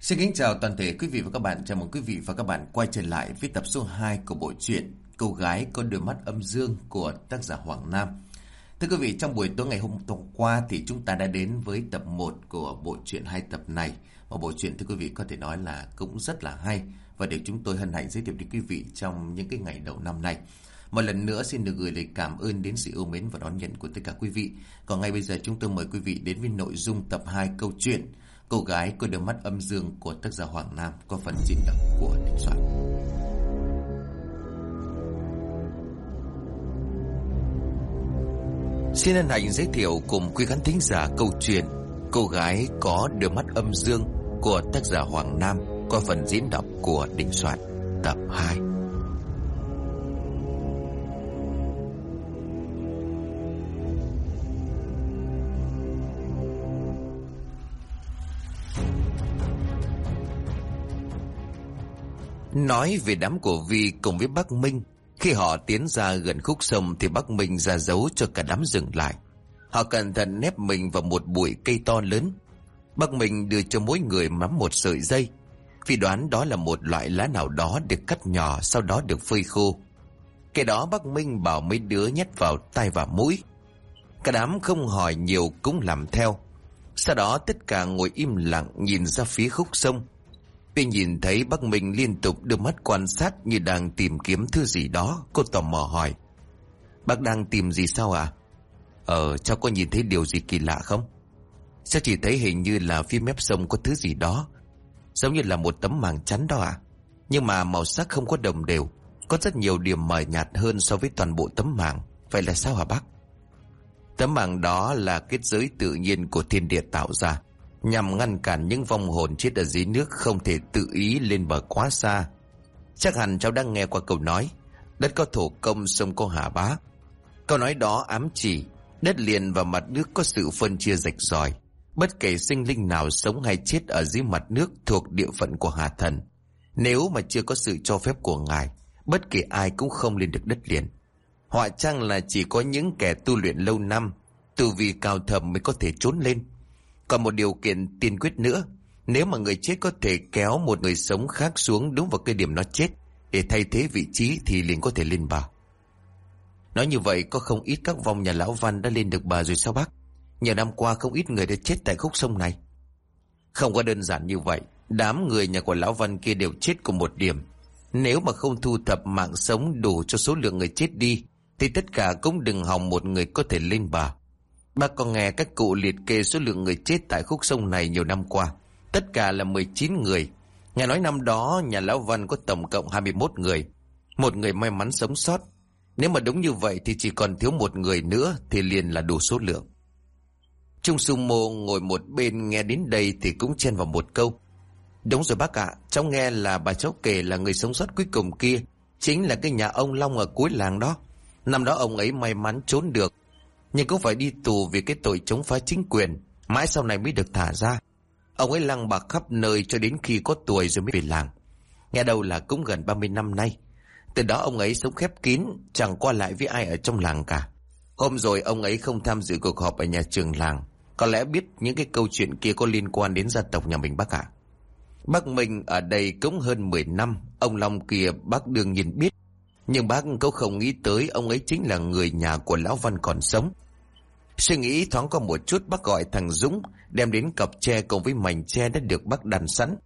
Xin kính chào toàn thể quý vị và các bạn. Chào mừng quý vị và các bạn quay trở lại với tập số 2 của bộ truyện Cô gái có đôi mắt âm dương của tác giả Hoàng Nam. Thưa quý vị, trong buổi tối ngày hôm qua thì chúng ta đã đến với tập 1 của bộ truyện hai tập này. Một bộ truyện thưa quý vị có thể nói là cũng rất là hay và được chúng tôi hân hạnh giới thiệu đến quý vị trong những cái ngày đầu năm này. Một lần nữa xin được gửi lời cảm ơn đến sự yêu mến và đón nhận của tất cả quý vị. Còn ngay bây giờ chúng tôi mời quý vị đến với nội dung tập 2 câu chuyện Cô gái có đôi mắt âm dương của tác giả Hoàng Nam có phần diễn đọc của Đình Soạn. Xin hân hạnh giới thiệu cùng quý khán thính giả câu chuyện Cô gái có đôi mắt âm dương của tác giả Hoàng Nam có phần diễn đọc của Đình Soạn, tập 2. Nói về đám của Vi cùng với bác Minh, Khi họ tiến ra gần khúc sông Thì bác Minh ra dấu cho cả đám dừng lại. Họ cẩn thận nép mình vào một bụi cây to lớn. Bác Minh đưa cho mỗi người mắm một sợi dây, Vì đoán đó là một loại lá nào đó được cắt nhỏ Sau đó được phơi khô. Cái đó bác Minh bảo mấy đứa nhét vào tay và mũi. Cả đám không hỏi nhiều cũng làm theo. Sau đó tất cả ngồi im lặng nhìn ra phía khúc sông khi nhìn thấy bác Minh liên tục đưa mắt quan sát như đang tìm kiếm thứ gì đó, cô tò mò hỏi. Bác đang tìm gì sao à? Ờ, cháu có nhìn thấy điều gì kỳ lạ không? Cháu chỉ thấy hình như là phía mép sông có thứ gì đó. Giống như là một tấm màng chắn đó à? Nhưng mà màu sắc không có đồng đều. Có rất nhiều điểm mờ nhạt hơn so với toàn bộ tấm màng. Vậy là sao hả bác? Tấm màng đó là kết giới tự nhiên của thiên địa tạo ra nhằm ngăn cản những vong hồn chết ở dưới nước không thể tự ý lên bờ quá xa. Chắc hẳn cháu đang nghe qua câu nói, đất có thổ công sông có hà bá. Câu nói đó ám chỉ, đất liền và mặt nước có sự phân chia rạch ròi. Bất kể sinh linh nào sống hay chết ở dưới mặt nước thuộc địa phận của Hà Thần. Nếu mà chưa có sự cho phép của Ngài, bất kể ai cũng không lên được đất liền. Họa chăng là chỉ có những kẻ tu luyện lâu năm, tu vì cao thầm mới có thể trốn lên. Còn một điều kiện tiên quyết nữa, nếu mà người chết có thể kéo một người sống khác xuống đúng vào cái điểm nó chết, để thay thế vị trí thì liền có thể lên bà. Nói như vậy có không ít các vong nhà lão văn đã lên được bà rồi sao bác? Nhiều năm qua không ít người đã chết tại khúc sông này. Không có đơn giản như vậy, đám người nhà của lão văn kia đều chết cùng một điểm. Nếu mà không thu thập mạng sống đủ cho số lượng người chết đi, thì tất cả cũng đừng hòng một người có thể lên bà. Bác có nghe các cụ liệt kê số lượng người chết tại khúc sông này nhiều năm qua. Tất cả là 19 người. Nghe nói năm đó nhà Lão Văn có tổng cộng 21 người. Một người may mắn sống sót. Nếu mà đúng như vậy thì chỉ còn thiếu một người nữa thì liền là đủ số lượng. Trung Sumo ngồi một bên nghe đến đây thì cũng chen vào một câu. Đúng rồi bác ạ, cháu nghe là bà cháu kể là người sống sót cuối cùng kia. Chính là cái nhà ông Long ở cuối làng đó. Năm đó ông ấy may mắn trốn được nhưng cũng phải đi tù vì cái tội chống phá chính quyền. Mãi sau này mới được thả ra. Ông ấy lăng bạc khắp nơi cho đến khi có tuổi rồi mới về làng. Nghe đâu là cũng gần 30 năm nay. Từ đó ông ấy sống khép kín, Chẳng qua lại với ai ở trong làng cả. Hôm rồi ông ấy không tham dự cuộc họp ở nhà trường làng. Có lẽ biết những cái câu chuyện kia có liên quan đến gia tộc nhà mình bác ạ. Bác Minh ở đây cũng hơn 10 năm. Ông Long kia bác đương nhiên biết nhưng bác cũng không nghĩ tới ông ấy chính là người nhà của Lão Văn còn sống. Suy nghĩ thoáng có một chút bác gọi thằng Dũng đem đến cặp tre cùng với mảnh tre đã được bác đàn sẵn.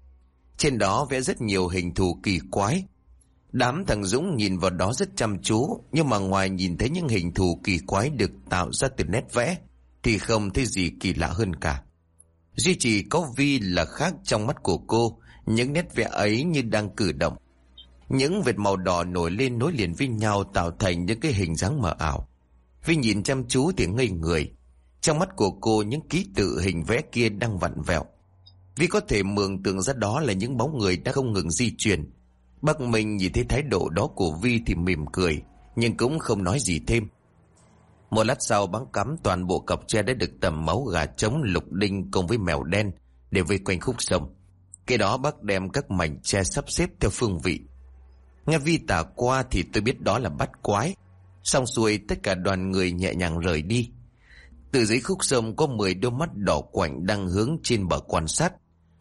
Trên đó vẽ rất nhiều hình thù kỳ quái. Đám thằng Dũng nhìn vào đó rất chăm chú nhưng mà ngoài nhìn thấy những hình thù kỳ quái được tạo ra từ nét vẽ thì không thấy gì kỳ lạ hơn cả. Duy chỉ có Vi là khác trong mắt của cô, những nét vẽ ấy như đang cử động. Những vệt màu đỏ nổi lên nối liền với nhau tạo thành những cái hình dáng mờ ảo. Vi nhìn chăm chú thì ngây người. Trong mắt của cô những ký tự hình vẽ kia đang vặn vẹo. Vi có thể mường tượng ra đó là những bóng người đã không ngừng di chuyển. Bác Minh nhìn thấy thái độ đó của Vi thì mỉm cười, nhưng cũng không nói gì thêm. Một lát sau bắn cắm toàn bộ cọc tre đã được tầm máu gà trống lục đinh cùng với mèo đen để vây quanh khúc sông. Cái đó bác đem các mảnh tre sắp xếp theo phương vị. Nghe Vi tả qua thì tôi biết đó là bắt quái. Xong xuôi tất cả đoàn người nhẹ nhàng rời đi. Từ dưới khúc sông có 10 đôi mắt đỏ quạnh đang hướng trên bờ quan sát.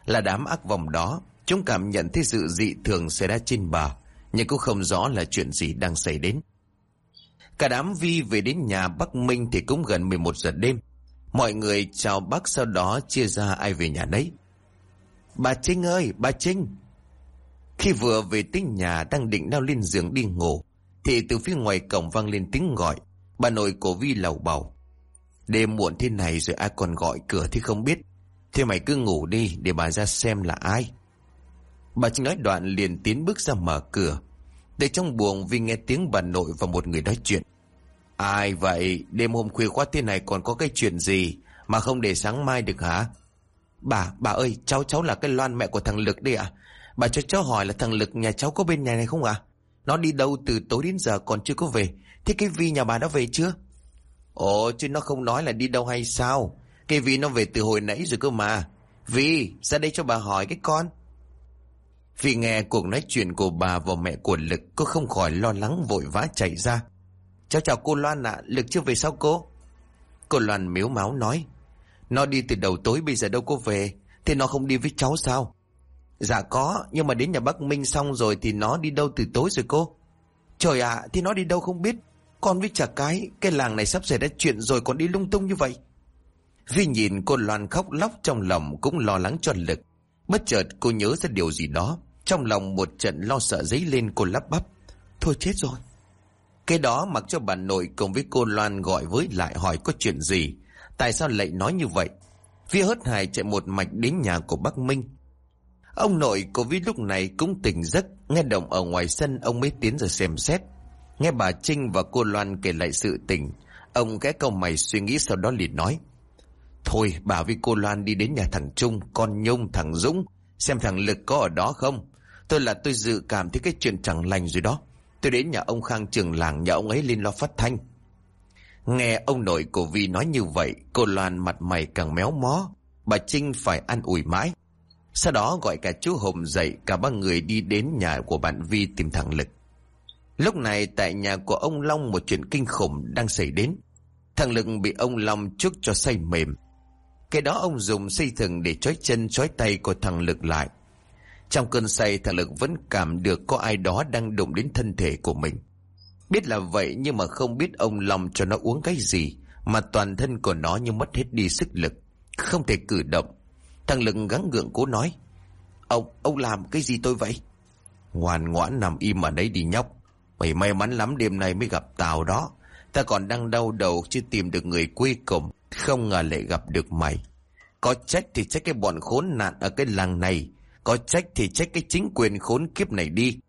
Là đám ác vòng đó Chúng cảm nhận thấy sự dị thường xảy ra trên bờ Nhưng cũng không rõ là chuyện gì đang xảy đến Cả đám Vi về đến nhà Bắc Minh thì cũng gần 11 giờ đêm Mọi người chào bác sau đó chia ra ai về nhà đấy. Bà Trinh ơi, bà Trinh khi vừa về tới nhà đang định lao lên giường đi ngủ Thì từ phía ngoài cổng vang lên tiếng gọi. Bà nội của Vi lầu bầu. Đêm muộn thế này rồi ai còn gọi cửa thì không biết. Thế mày cứ ngủ đi để bà ra xem là ai. Bà chỉ nói đoạn liền tiến bước ra mở cửa. Để trong buồng Vi nghe tiếng bà nội và một người nói chuyện. Ai vậy? Đêm hôm khuya quá thế này còn có cái chuyện gì Mà không để sáng mai được hả? Bà, bà ơi cháu cháu là cái loan mẹ của thằng Lực đây ạ. Bà cho cháu hỏi là thằng Lực nhà cháu có bên nhà này không ạ? Nó đi đâu từ tối đến giờ còn chưa có về. Thế cái Vi nhà bà đã về chưa? Ồ, chứ nó không nói là đi đâu hay sao? Cái Vi nó về từ hồi nãy rồi cơ mà. Vi, ra đây cho bà hỏi cái con. Vì nghe cuộc nói chuyện của bà và mẹ của Lực Cô không khỏi lo lắng vội vã chạy ra. Cháu chào cô Loan ạ. Lực chưa về sao cô? Cô Loan miếu máu nói. Nó đi từ đầu tối bây giờ đâu có về. Thế nó không đi với cháu sao? Dạ có, Nhưng mà đến nhà bác Minh xong rồi Thì nó đi đâu từ tối rồi cô? Trời ạ, thì nó đi đâu không biết. Con với chả cái Cái làng này sắp xảy ra chuyện rồi còn đi lung tung như vậy. Vi nhìn cô Loan khóc lóc trong lòng Cũng lo lắng cho Lực. Bất chợt cô nhớ ra điều gì đó. Trong lòng một trận lo sợ dấy lên cô lắp bắp. Thôi chết rồi. Cái đó mặc cho bà nội cùng với cô Loan gọi với lại hỏi có chuyện gì. Tại sao lại nói như vậy? Phía hớt hải chạy một mạch đến nhà của bác Minh. Ông nội của Vi lúc này cũng tỉnh giấc, nghe động ở ngoài sân ông mới tiến ra xem xét. Nghe bà Trinh và cô Loan kể lại sự tình, ông cái câu mày suy nghĩ sau đó liền nói. Thôi bà với cô Loan đi đến nhà thằng Trung, con Nhung, thằng Dũng, xem thằng Lực có ở đó không. Tôi là tôi dự cảm thấy cái chuyện chẳng lành rồi đó. Tôi đến nhà ông Khang trường làng nhà ông ấy lên lo phát thanh. Nghe ông nội của Vi nói như vậy, cô Loan mặt mày càng méo mó. Bà Trinh phải ăn ủi mãi. Sau đó gọi cả chú Hùng dậy, cả ba người đi đến nhà của bạn Vi tìm thằng Lực. Lúc này tại nhà của ông Long một chuyện kinh khủng đang xảy đến. Thằng Lực bị ông Long chúc cho say mềm. Cái đó ông dùng xây thừng để trói chân trói tay của thằng Lực lại. Trong cơn say thằng Lực vẫn cảm được có ai đó đang đụng đến thân thể của mình. Biết là vậy nhưng mà không biết ông long cho nó uống cái gì mà toàn thân của nó như mất hết đi sức lực. Không thể cử động. Thằng Lực gắng gượng cố nói. Ông, ông làm cái gì tôi vậy? Ngoan ngoãn nằm im ở đấy đi nhóc. Mày may mắn lắm đêm nay mới gặp Tào đó. Ta còn đang đau đầu chưa tìm được người cuối cùng. Không ngờ lại gặp được mày. Có trách thì trách cái bọn khốn nạn ở cái làng này. Có trách thì trách cái chính quyền khốn kiếp này đi.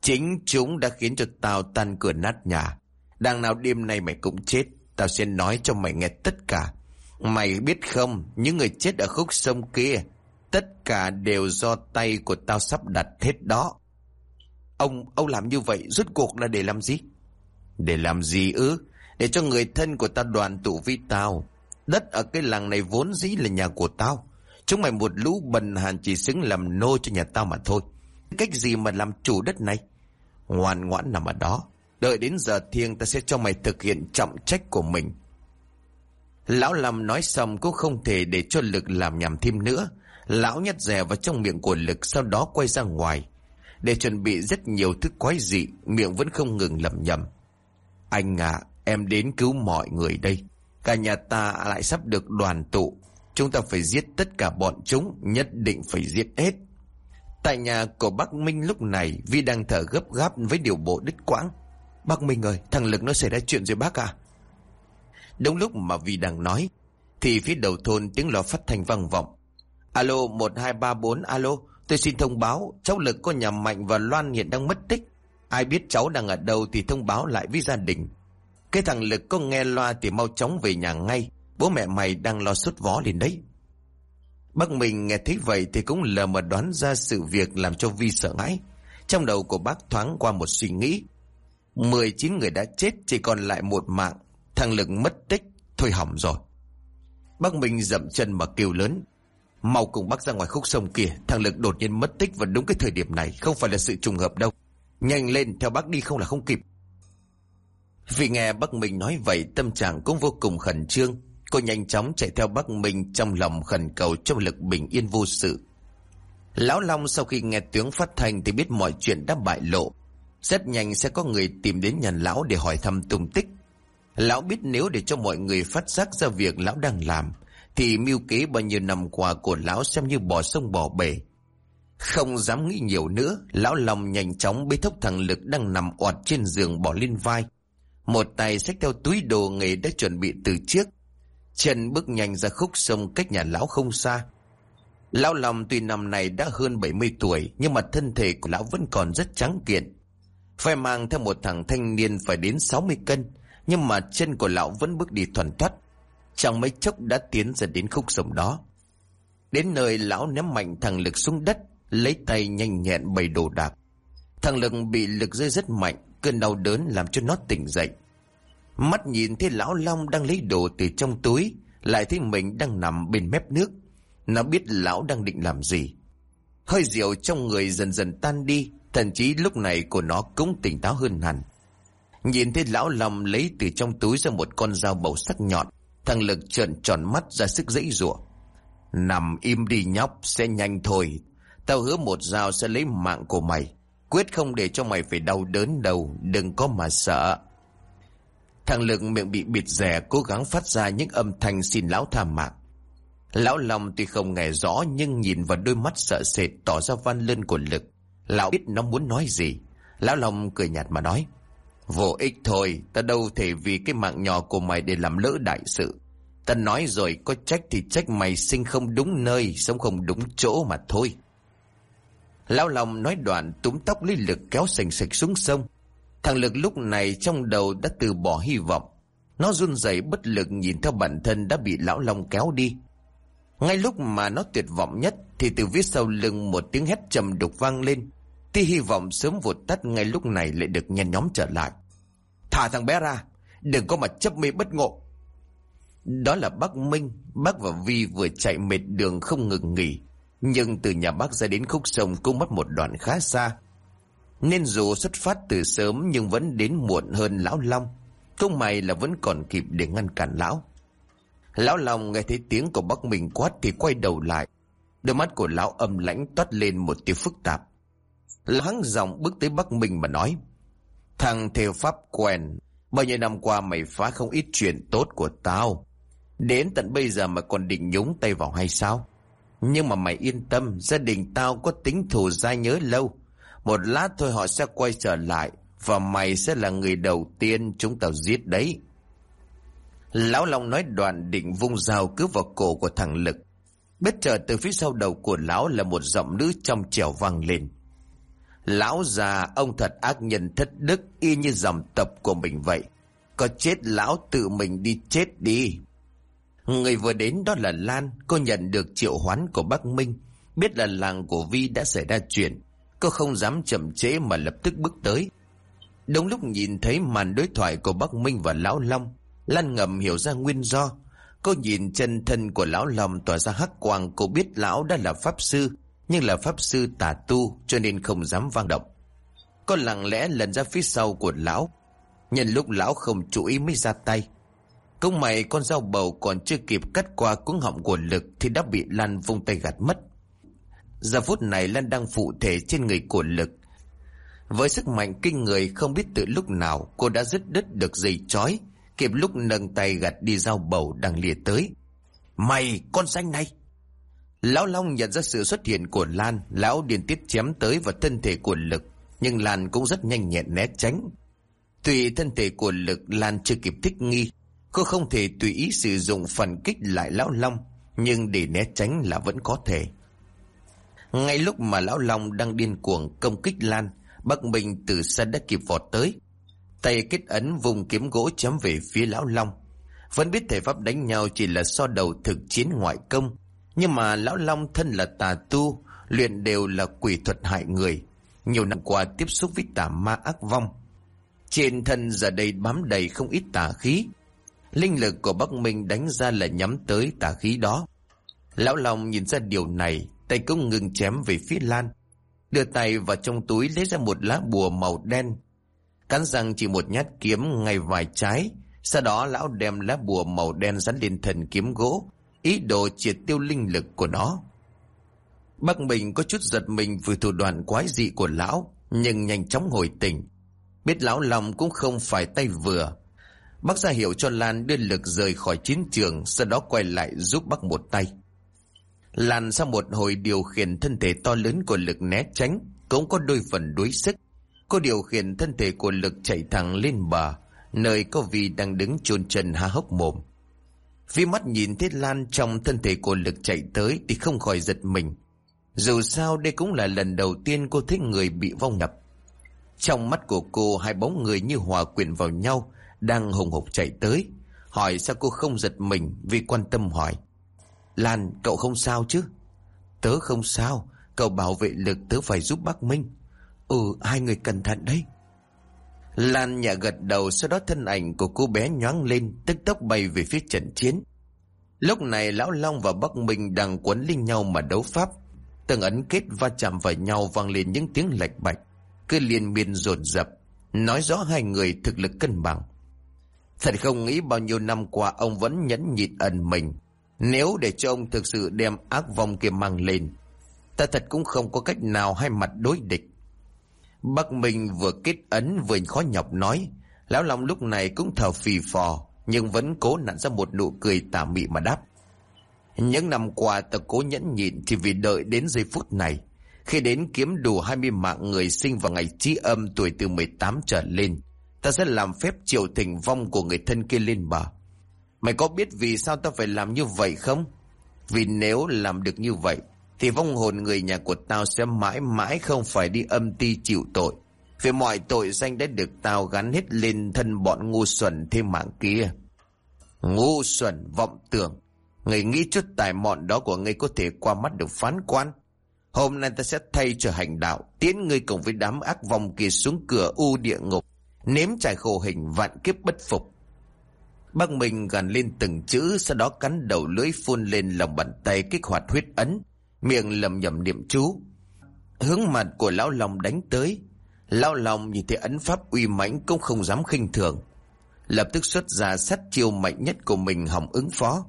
Chính chúng đã khiến cho tao tan cửa nát nhà. Đằng nào đêm nay mày cũng chết. Tao sẽ nói cho mày nghe tất cả. Mày biết không, những người chết ở khúc sông kia, tất cả đều do tay của tao sắp đặt hết đó. Ông, ông làm như vậy rốt cuộc là để làm gì? Để làm gì ư? Để cho người thân của tao đoàn tụ với tao. Đất ở cái làng này vốn dĩ là nhà của tao. Chúng mày một lũ bần hàn chỉ xứng làm nô cho nhà tao mà thôi. Cách gì mà làm chủ đất này? Ngoan ngoãn nằm ở đó. Đợi đến giờ thiêng ta sẽ cho mày thực hiện trọng trách của mình. Lão Lâm nói xong cũng không thể để cho lực làm nhầm thêm nữa. Lão nhét rè vào trong miệng của lực sau đó quay ra ngoài. Để chuẩn bị rất nhiều thứ quái dị, miệng vẫn không ngừng lầm nhầm. Anh à, em đến cứu mọi người đây. Cả nhà ta lại sắp được đoàn tụ. Chúng ta phải giết tất cả bọn chúng, nhất định phải giết hết. Tại nhà của bác Minh lúc này, Vi đang thở gấp gáp với điều bộ đứt quãng. Bác Minh ơi, thằng Lực nó xảy ra chuyện rồi bác à? Đúng lúc mà Vi đang nói, thì phía đầu thôn tiếng lò phát thanh vang vọng. Alo 1234, alo, tôi xin thông báo, cháu Lực có nhà Mạnh và Loan hiện đang mất tích. Ai biết cháu đang ở đâu thì thông báo lại với gia đình. Cái thằng Lực có nghe loa thì mau chóng về nhà ngay, Bố mẹ mày đang lo sốt vó lên đấy. Bác mình nghe thấy vậy thì cũng lờ mà đoán ra sự việc làm cho Vi sợ hãi. Trong đầu của bác thoáng qua một suy nghĩ. 19 người đã chết chỉ còn lại một mạng. Thằng Lực mất tích, thôi hỏng rồi. Bác minh dậm chân mà kêu lớn. Mau cùng bác ra ngoài khúc sông kia, thằng Lực đột nhiên mất tích vào đúng cái thời điểm này, không phải là sự trùng hợp đâu. Nhanh lên, theo bác đi không là không kịp. Vì nghe bác minh nói vậy, tâm trạng cũng vô cùng khẩn trương. Cô nhanh chóng chạy theo bác Minh trong lòng khẩn cầu trong lực bình yên vô sự. Lão Long sau khi nghe tiếng phát thanh thì biết mọi chuyện đã bại lộ. Rất nhanh sẽ có người tìm đến nhà lão để hỏi thăm tung tích. Lão biết nếu để cho mọi người phát giác ra việc lão đang làm, thì mưu kế bao nhiêu năm qua của lão xem như bỏ sông bỏ bể. Không dám nghĩ nhiều nữa, lão lòng nhanh chóng bế thốc thằng Lực đang nằm oạt trên giường bỏ lên vai. Một tay xách theo túi đồ nghề đã chuẩn bị từ trước. Chân bước nhanh ra khúc sông cách nhà lão không xa. Lão lòng tuy năm này đã hơn 70 tuổi, nhưng mà thân thể của lão vẫn còn rất trắng kiện. Phải mang theo một thằng thanh niên phải đến 60 cân, nhưng mà chân của lão vẫn bước đi thuần thoát. Chẳng mấy chốc đã tiến ra đến khúc sông đó. Đến nơi lão ném mạnh thằng Lực xuống đất, lấy tay nhanh nhẹn bày đồ đạc. Thằng Lực bị lực rơi rất mạnh, cơn đau đớn làm cho nó tỉnh dậy. Mắt nhìn thấy lão Long đang lấy đồ từ trong túi, lại thấy mình đang nằm bên mép nước. Nó biết lão đang định làm gì. Hơi rượu trong người dần dần tan đi, thậm chí lúc này của nó cũng tỉnh táo hơn hẳn. Nhìn thấy lão Long lấy từ trong túi ra một con dao bầu sắc nhọn, thằng Lực trợn tròn mắt ra sức dãy rủa Nằm im đi nhóc, sẽ nhanh thôi, Tao hứa một dao sẽ lấy mạng của mày. Quyết không để cho mày phải đau đớn đâu, đừng có mà sợ. Thằng Lực miệng bị bịt rẻ cố gắng phát ra những âm thanh xin lão tha mạng. Lão Long tuy không nghe rõ nhưng nhìn vào đôi mắt sợ sệt tỏ ra văn lên của Lực. Lão biết nó muốn nói gì. Lão Long cười nhạt mà nói. Vô ích thôi, ta đâu thể vì cái mạng nhỏ của mày để làm lỡ đại sự. Ta nói rồi, có trách thì trách mày sinh không đúng nơi, sống không đúng chỗ mà thôi. Lão lòng nói đoạn túm tóc lý lực kéo sành sạch xuống sông. Thằng lực lúc này trong đầu đã từ bỏ hy vọng. Nó run rẩy bất lực nhìn theo bản thân đã bị lão long kéo đi. Ngay lúc mà nó tuyệt vọng nhất thì từ phía sau lưng một tiếng hét trầm đục vang lên. Tia hy vọng sớm vụt tắt ngay lúc này lại được nhen nhóm trở lại. Thả thằng bé ra, đừng có mà chấp mê bất ngộ. Đó là bác Minh, bác và Vi vừa chạy mệt đường không ngừng nghỉ. Nhưng từ nhà bác ra đến khúc sông cũng mất một đoạn khá xa. Nên dù xuất phát từ sớm nhưng vẫn đến muộn hơn lão Long. Không may là vẫn còn kịp để ngăn cản lão. Lão Long nghe thấy tiếng của bác mình quát thì quay đầu lại. Đôi mắt của lão âm lãnh toát lên một tia phức tạp. Lão hắng giọng bước tới Bắc Minh mà nói. Thằng theo pháp quen, bao nhiêu năm qua mày phá không ít chuyện tốt của tao. Đến tận bây giờ mà còn định nhúng tay vào hay sao? Nhưng mà mày yên tâm, gia đình tao có tính thù dai nhớ lâu. Một lát thôi họ sẽ quay trở lại, và mày sẽ là người đầu tiên chúng tao giết đấy. Lão Long nói đoạn định vung dao cứ vào cổ của thằng Lực. Bất chợt từ phía sau đầu của lão là một giọng nữ trong trẻo vang lên. Lão già, ông thật ác nhân thất đức y như dòng tập của mình vậy. Có chết lão tự mình đi chết đi. Người vừa đến đó là Lan, cô nhận được triệu hoán của bác Minh. Biết là làng của Vi đã xảy ra chuyện. Cô không dám chậm chế mà lập tức bước tới. Đúng lúc nhìn thấy màn đối thoại của bác Minh và Lão Long, Lan ngầm hiểu ra nguyên do. Cô nhìn chân thân của Lão Long tỏa ra hắc quang, cô biết Lão đã là Pháp Sư, nhưng là Pháp Sư tà tu cho nên không dám vang động. Con lặng lẽ lần ra phía sau của Lão. Nhân lúc Lão không chú ý mới ra tay. Công mày con dao bầu còn chưa kịp cắt qua cuống họng của lực thì đã bị Lan vung tay gạt mất. Giờ phút này Lan đang phụ thể trên người của lực. Với sức mạnh kinh người không biết từ lúc nào cô đã dứt đứt được dây chói, kịp lúc nâng tay gạt đi dao bầu đang lìa tới. Mày, con xanh này! Lão Long nhận ra sự xuất hiện của Lan, lão điền tiết chém tới vào thân thể của lực, nhưng Lan cũng rất nhanh nhẹn né tránh. Tùy thân thể của lực Lan chưa kịp thích nghi, Cô không thể tùy ý sử dụng phần kích lại Lão Long, nhưng để né tránh là vẫn có thể. Ngay lúc mà Lão Long đang điên cuồng công kích Lan, Bắc Minh từ xa đã kịp vọt tới. Tay kết ấn vùng kiếm gỗ chém về phía Lão Long. Vẫn biết thể pháp đánh nhau chỉ là so đầu thực chiến ngoại công. Nhưng mà Lão Long thân là tà tu, luyện đều là quỷ thuật hại người. Nhiều năm qua tiếp xúc với tà ma ác vong. Trên thân giờ đây bám đầy không ít tà khí, Linh lực của Bắc Minh đánh ra là nhắm tới tà khí đó. Lão Long nhìn ra điều này, tay cũng ngừng chém về phía Lan. Đưa tay vào trong túi lấy ra một lá bùa màu đen. Cắn răng chỉ một nhát kiếm ngay vài trái. Sau đó lão đem lá bùa màu đen dán lên thần kiếm gỗ, ý đồ triệt tiêu linh lực của nó. Bác mình có chút giật mình vì thủ đoạn quái dị của lão, nhưng nhanh chóng hồi tỉnh. Biết lão lòng cũng không phải tay vừa. Bác ra hiệu cho Lan đưa lực rời khỏi chiến trường, sau đó quay lại giúp bác một tay. Lan sau một hồi điều khiển thân thể to lớn của lực né tránh, cũng có đôi phần đuối sức. Cô điều khiển thân thể của lực chạy thẳng lên bờ, nơi có vì đang đứng chôn chân há hốc mồm. Vì mắt nhìn thấy Lan trong thân thể của lực chạy tới thì không khỏi giật mình. Dù sao đây cũng là lần đầu tiên cô thấy người bị vong nhập. Trong mắt của cô hai bóng người như hòa quyện vào nhau đang hùng hục chạy tới. Hỏi sao cô không giật mình vì quan tâm hỏi. Lan cậu không sao chứ? Tớ không sao, cậu bảo vệ lực tớ phải giúp bác Minh. Ừ hai người cẩn thận đấy. Lan nhẹ gật đầu sau đó thân ảnh của cô bé nhoáng lên tức tốc bay về phía trận chiến. Lúc này Lão Long và Bắc Minh đang quấn linh nhau mà đấu pháp. Từng ấn kết va chạm vào nhau vang lên những tiếng lạch bạch, cứ liên miên rồn rập, nói rõ hai người thực lực cân bằng. Thật không nghĩ bao nhiêu năm qua ông vẫn nhẫn nhịn ẩn mình. Nếu để cho ông thực sự đem ác vong kia mang lên, ta thật cũng không có cách nào hai mặt đối địch. Bắc Minh vừa kết ấn vừa khó nhọc nói. Lão Long lúc này cũng thở phì phò, nhưng vẫn cố nặn ra một nụ cười tà mị mà đáp. Những năm qua ta cố nhẫn nhịn chỉ vì đợi đến giây phút này. Khi đến kiếm đủ 20 mạng người sinh vào ngày trí âm tuổi từ 18 trở lên, ta sẽ làm phép triệu thỉnh vong của người thân kia lên bờ. Mày có biết vì sao ta phải làm như vậy không? Vì nếu làm được như vậy, thì vong hồn người nhà của tao sẽ mãi mãi không phải đi âm ti chịu tội. Vì mọi tội danh đã được tao gắn hết lên thân bọn ngu xuẩn thêm mạng kia. Ngu xuẩn vọng tưởng. Người nghĩ chút tài mọn đó của ngươi có thể qua mắt được phán quan. Hôm nay ta sẽ thay cho hành đạo, tiến ngươi cùng với đám ác vong kia xuống cửa u địa ngục, nếm trải khổ hình vạn kiếp bất phục. Bác mình gần lên từng chữ, sau đó cắn đầu lưỡi phun lên lòng bàn tay kích hoạt huyết ấn, miệng lầm nhầm niệm chú. Hướng mặt của lão lòng đánh tới, lão lòng nhìn thấy ấn pháp uy mãnh cũng không dám khinh thường. Lập tức xuất ra sát chiêu mạnh nhất của mình hỏng ứng phó.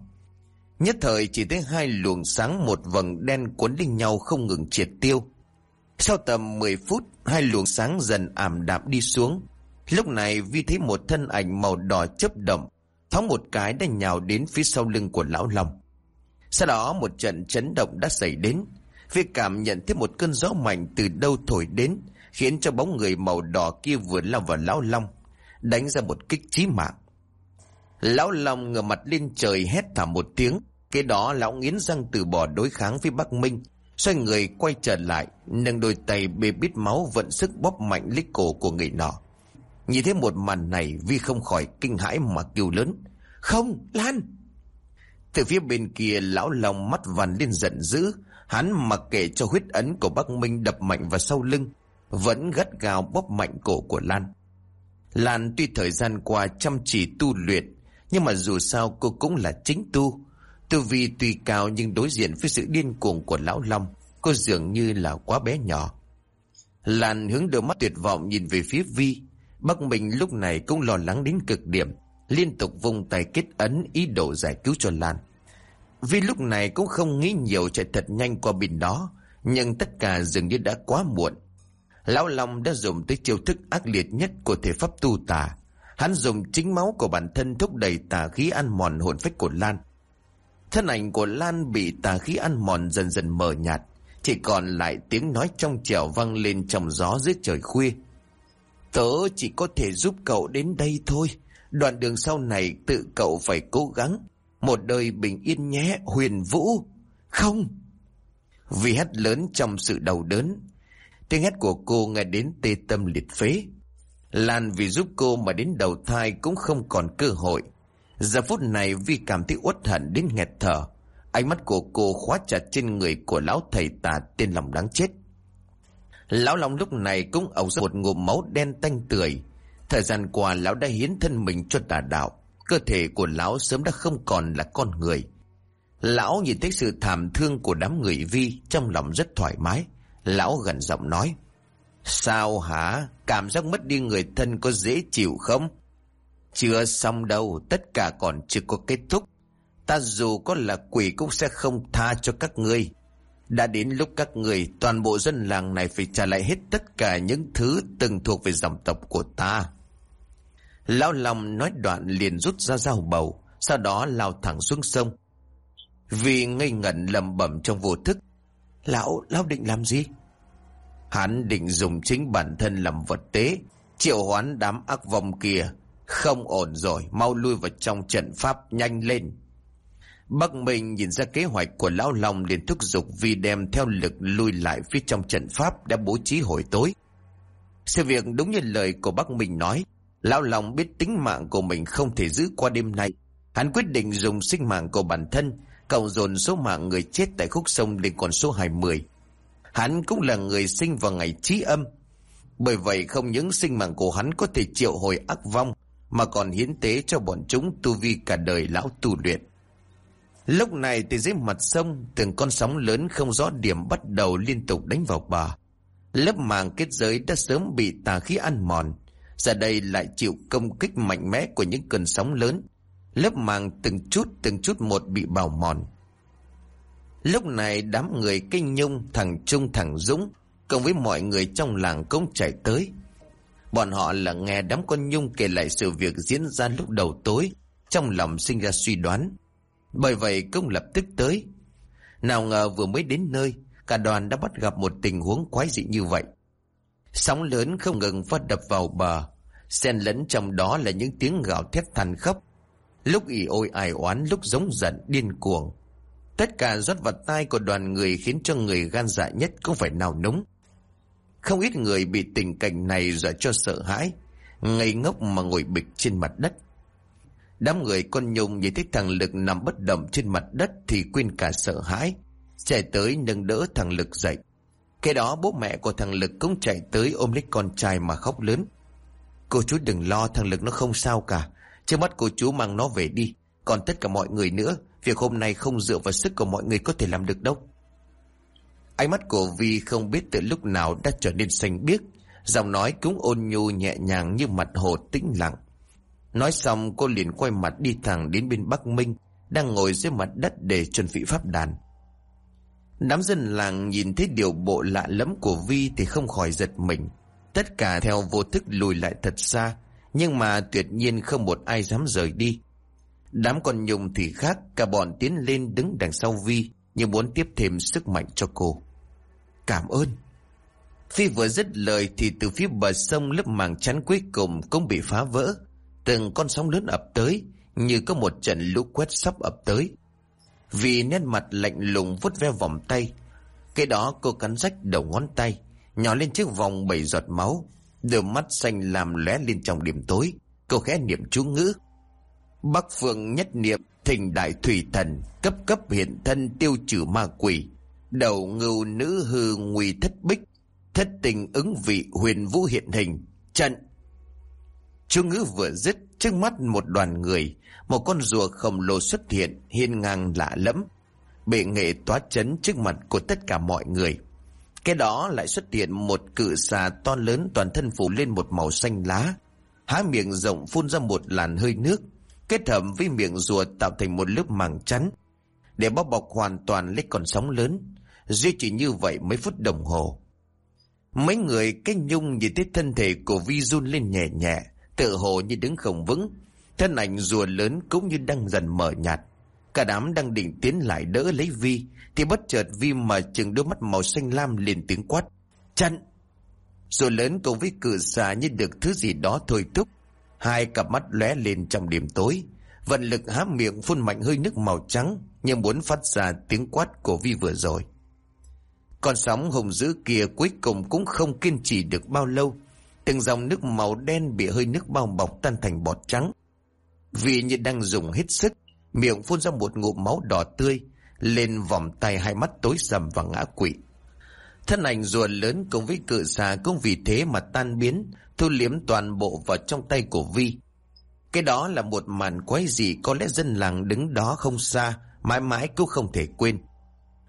Nhất thời chỉ thấy hai luồng sáng một vầng đen cuốn lên nhau không ngừng triệt tiêu. Sau tầm 10 phút, hai luồng sáng dần ảm đạm đi xuống. Lúc này Vi thấy một thân ảnh màu đỏ chấp động, thoáng một cái đã nhào đến phía sau lưng của lão Long. Sau đó một trận chấn động đã xảy đến. Vi cảm nhận thấy một cơn gió mạnh từ đâu thổi đến, khiến cho bóng người màu đỏ kia vừa lao vào lão Long, đánh ra một kích chí mạng. Lão Long ngửa mặt lên trời hét thảm một tiếng. Cái đó lão nghiến răng từ bỏ đối kháng với Bắc Minh. Xoay người quay trở lại, nâng đôi tay bê bít máu vận sức bóp mạnh lít cổ của người nọ. Nhìn thấy một màn này Vi không khỏi kinh hãi mà kêu lớn. Không, Lan! Từ phía bên kia lão Long mắt vằn lên giận dữ. Hắn mặc kệ cho huyết ấn của Bắc Minh đập mạnh vào sau lưng. Vẫn gắt gào bóp mạnh cổ của Lan. Lan tuy thời gian qua chăm chỉ tu luyện nhưng mà dù sao cô cũng là chính tu. tư vi tuy cao nhưng đối diện với sự điên cuồng của Lão Long, cô dường như là quá bé nhỏ. Lan hướng đôi mắt tuyệt vọng nhìn về phía Vi. Bắc Minh lúc này cũng lo lắng đến cực điểm, liên tục vung tay kết ấn ý đồ giải cứu cho Lan. Vi lúc này cũng không nghĩ nhiều chạy thật nhanh qua bên đó, nhưng tất cả dường như đã quá muộn. Lão Long đã dùng tới chiêu thức ác liệt nhất của thể pháp tu tà, Hắn dùng chính máu của bản thân thúc đẩy tà khí ăn mòn hồn phách của Lan. Thân ảnh của Lan bị tà khí ăn mòn dần dần mờ nhạt, chỉ còn lại tiếng nói trong trẻo vang lên trong gió dưới trời khuya. Tớ chỉ có thể giúp cậu đến đây thôi, đoạn đường sau này tự cậu phải cố gắng. Một đời bình yên nhé, huyền vũ. Không! Vì hét lớn trong sự đau đớn, tiếng hét của cô nghe đến tê tâm liệt phế. Lan vì giúp cô mà đến đầu thai cũng không còn cơ hội. Giờ phút này Vi cảm thấy uất hận đến nghẹt thở. Ánh mắt của cô khóa chặt trên người của lão thầy tà tên lòng đáng chết. Lão Long lúc này cũng ẩu ra một ngụm máu đen tanh tươi. Thời gian qua lão đã hiến thân mình cho tà đạo. Cơ thể của lão sớm đã không còn là con người. Lão nhìn thấy sự thảm thương của đám người Vi trong lòng rất thoải mái. Lão gần giọng nói. Sao hả? Cảm giác mất đi người thân có dễ chịu không? Chưa xong đâu, tất cả còn chưa có kết thúc. Ta dù có là quỷ cũng sẽ không tha cho các ngươi. Đã đến lúc các người toàn bộ dân làng này phải trả lại hết tất cả những thứ từng thuộc về dòng tộc của ta. Lão Long nói đoạn liền rút ra dao bầu, sau đó lao thẳng xuống sông. Vì ngây ngẩn lầm bẩm trong vô thức. Lão, lão định làm gì? Hắn định dùng chính bản thân làm vật tế, triệu hoán đám ác vong kia. Không ổn rồi, mau lui vào trong trận pháp nhanh lên. Bắc Minh nhìn ra kế hoạch của Lão Long liền thúc giục vì đem theo lực lui lại phía trong trận pháp đã bố trí hồi tối. Sự việc đúng như lời của Bắc Minh nói, Lão Long biết tính mạng của mình không thể giữ qua đêm nay. Hắn quyết định dùng sinh mạng của bản thân, cộng dồn số mạng người chết tại khúc sông lên còn số 20. Hắn cũng là người sinh vào ngày trí âm. Bởi vậy không những sinh mạng của hắn có thể triệu hồi ác vong, mà còn hiến tế cho bọn chúng tu vi cả đời lão tu luyện. Lúc này từ dưới mặt sông, từng con sóng lớn không rõ điểm bắt đầu liên tục đánh vào bờ. Lớp màng kết giới đã sớm bị tà khí ăn mòn, giờ đây lại chịu công kích mạnh mẽ của những cơn sóng lớn. Lớp màng từng chút từng chút một bị bào mòn. Lúc này đám người kinh nhung, thằng Trung, thằng Dũng, cùng với mọi người trong làng cũng chạy tới. Bọn họ là nghe đám con nhung kể lại sự việc diễn ra lúc đầu tối, trong lòng sinh ra suy đoán. Bởi vậy công lập tức tới. Nào ngờ vừa mới đến nơi, cả đoàn đã bắt gặp một tình huống quái dị như vậy. Sóng lớn không ngừng phát đập vào bờ, xen lẫn trong đó là những tiếng gào thét than khóc. Lúc ỉ ôi ai oán, lúc giống giận, điên cuồng. Tất cả rót vào tai của đoàn người khiến cho người gan dạ nhất cũng phải nào núng. Không ít người bị tình cảnh này dọa cho sợ hãi, ngây ngốc mà ngồi bịch trên mặt đất. Đám người con nhung nhìn thấy thằng Lực nằm bất động trên mặt đất thì quên cả sợ hãi. Chạy tới nâng đỡ thằng Lực dậy. Cái đó bố mẹ của thằng Lực cũng chạy tới ôm lấy con trai mà khóc lớn. Cô chú đừng lo thằng Lực nó không sao cả. Trước mắt cô chú mang nó về đi. Còn tất cả mọi người nữa, việc hôm nay không dựa vào sức của mọi người có thể làm được đâu. Ánh mắt của Vi không biết từ lúc nào đã trở nên xanh biếc. Giọng nói cũng ôn nhu nhẹ nhàng như mặt hồ tĩnh lặng. Nói xong cô liền quay mặt đi thẳng đến bên Bắc Minh Đang ngồi dưới mặt đất để chuẩn bị pháp đàn Đám dân làng nhìn thấy điều bộ lạ lắm của Vi thì không khỏi giật mình. Tất cả theo vô thức lùi lại thật xa Nhưng mà tuyệt nhiên không một ai dám rời đi. Đám con nhung thì khác Cả bọn tiến lên đứng đằng sau Vi Như muốn tiếp thêm sức mạnh cho cô. Cảm ơn. Phi vừa dứt lời thì từ phía bờ sông lớp màng chắn cuối cùng cũng bị phá vỡ. Từng con sóng lớn ập tới, như có một trận lũ quét sắp ập tới. Vì nét mặt lạnh lùng vút ve vòng tay. Cái đó cô cắn rách đầu ngón tay, nhỏ lên chiếc vòng bảy giọt máu. Đôi mắt xanh làm lóe lên trong điểm tối. Cô khẽ niệm chú ngữ. Bắc phương nhất niệm thình đại thủy thần, cấp cấp hiện thân tiêu trừ ma quỷ. Đầu ngưu nữ hư nguy thất bích, thất tình ứng vị huyền vũ hiện hình. Trận Chú ngữ vừa dứt trước mắt một đoàn người, một con rùa khổng lồ xuất hiện, hiên ngang lạ lẫm, bệ nghệ toát chấn trước mặt của tất cả mọi người. Cái đó lại xuất hiện một cự xà to lớn toàn thân phủ lên một màu xanh lá, há miệng rộng phun ra một làn hơi nước, kết hợp với miệng rùa tạo thành một lớp màng chắn, để bao bọc hoàn toàn lấy con sóng lớn. Duy chỉ như vậy mấy phút đồng hồ. Mấy người cái nhung nhìn thấy thân thể của Vi run lên nhẹ nhẹ, tự hồ như đứng không vững. Thân ảnh rùa lớn cũng như đang dần mở nhạt. Cả đám đang định tiến lại đỡ lấy Vi, thì bất chợt Vi mà chừng đôi mắt màu xanh lam liền tiếng quát. Chặn! Rùa lớn cùng với cự xà như được thứ gì đó thôi thúc. Hai cặp mắt lóe lên trong đêm tối. Vận lực há miệng phun mạnh hơi nước màu trắng, như muốn phát ra tiếng quát của Vi vừa rồi. Con sóng hùng dữ kia cuối cùng cũng không kiên trì được bao lâu Từng dòng nước màu đen bị hơi nước bao bọc tan thành bọt trắng. Vì như đang dùng hết sức, miệng phun ra một ngụm máu đỏ tươi, lên vòng tay hai mắt tối sầm và ngã quỵ. Thân ảnh rùa lớn cùng với cự xà cũng vì thế mà tan biến, thu liếm toàn bộ vào trong tay của Vi. Cái đó là một màn quái gì có lẽ dân làng đứng đó không xa, mãi mãi cũng không thể quên.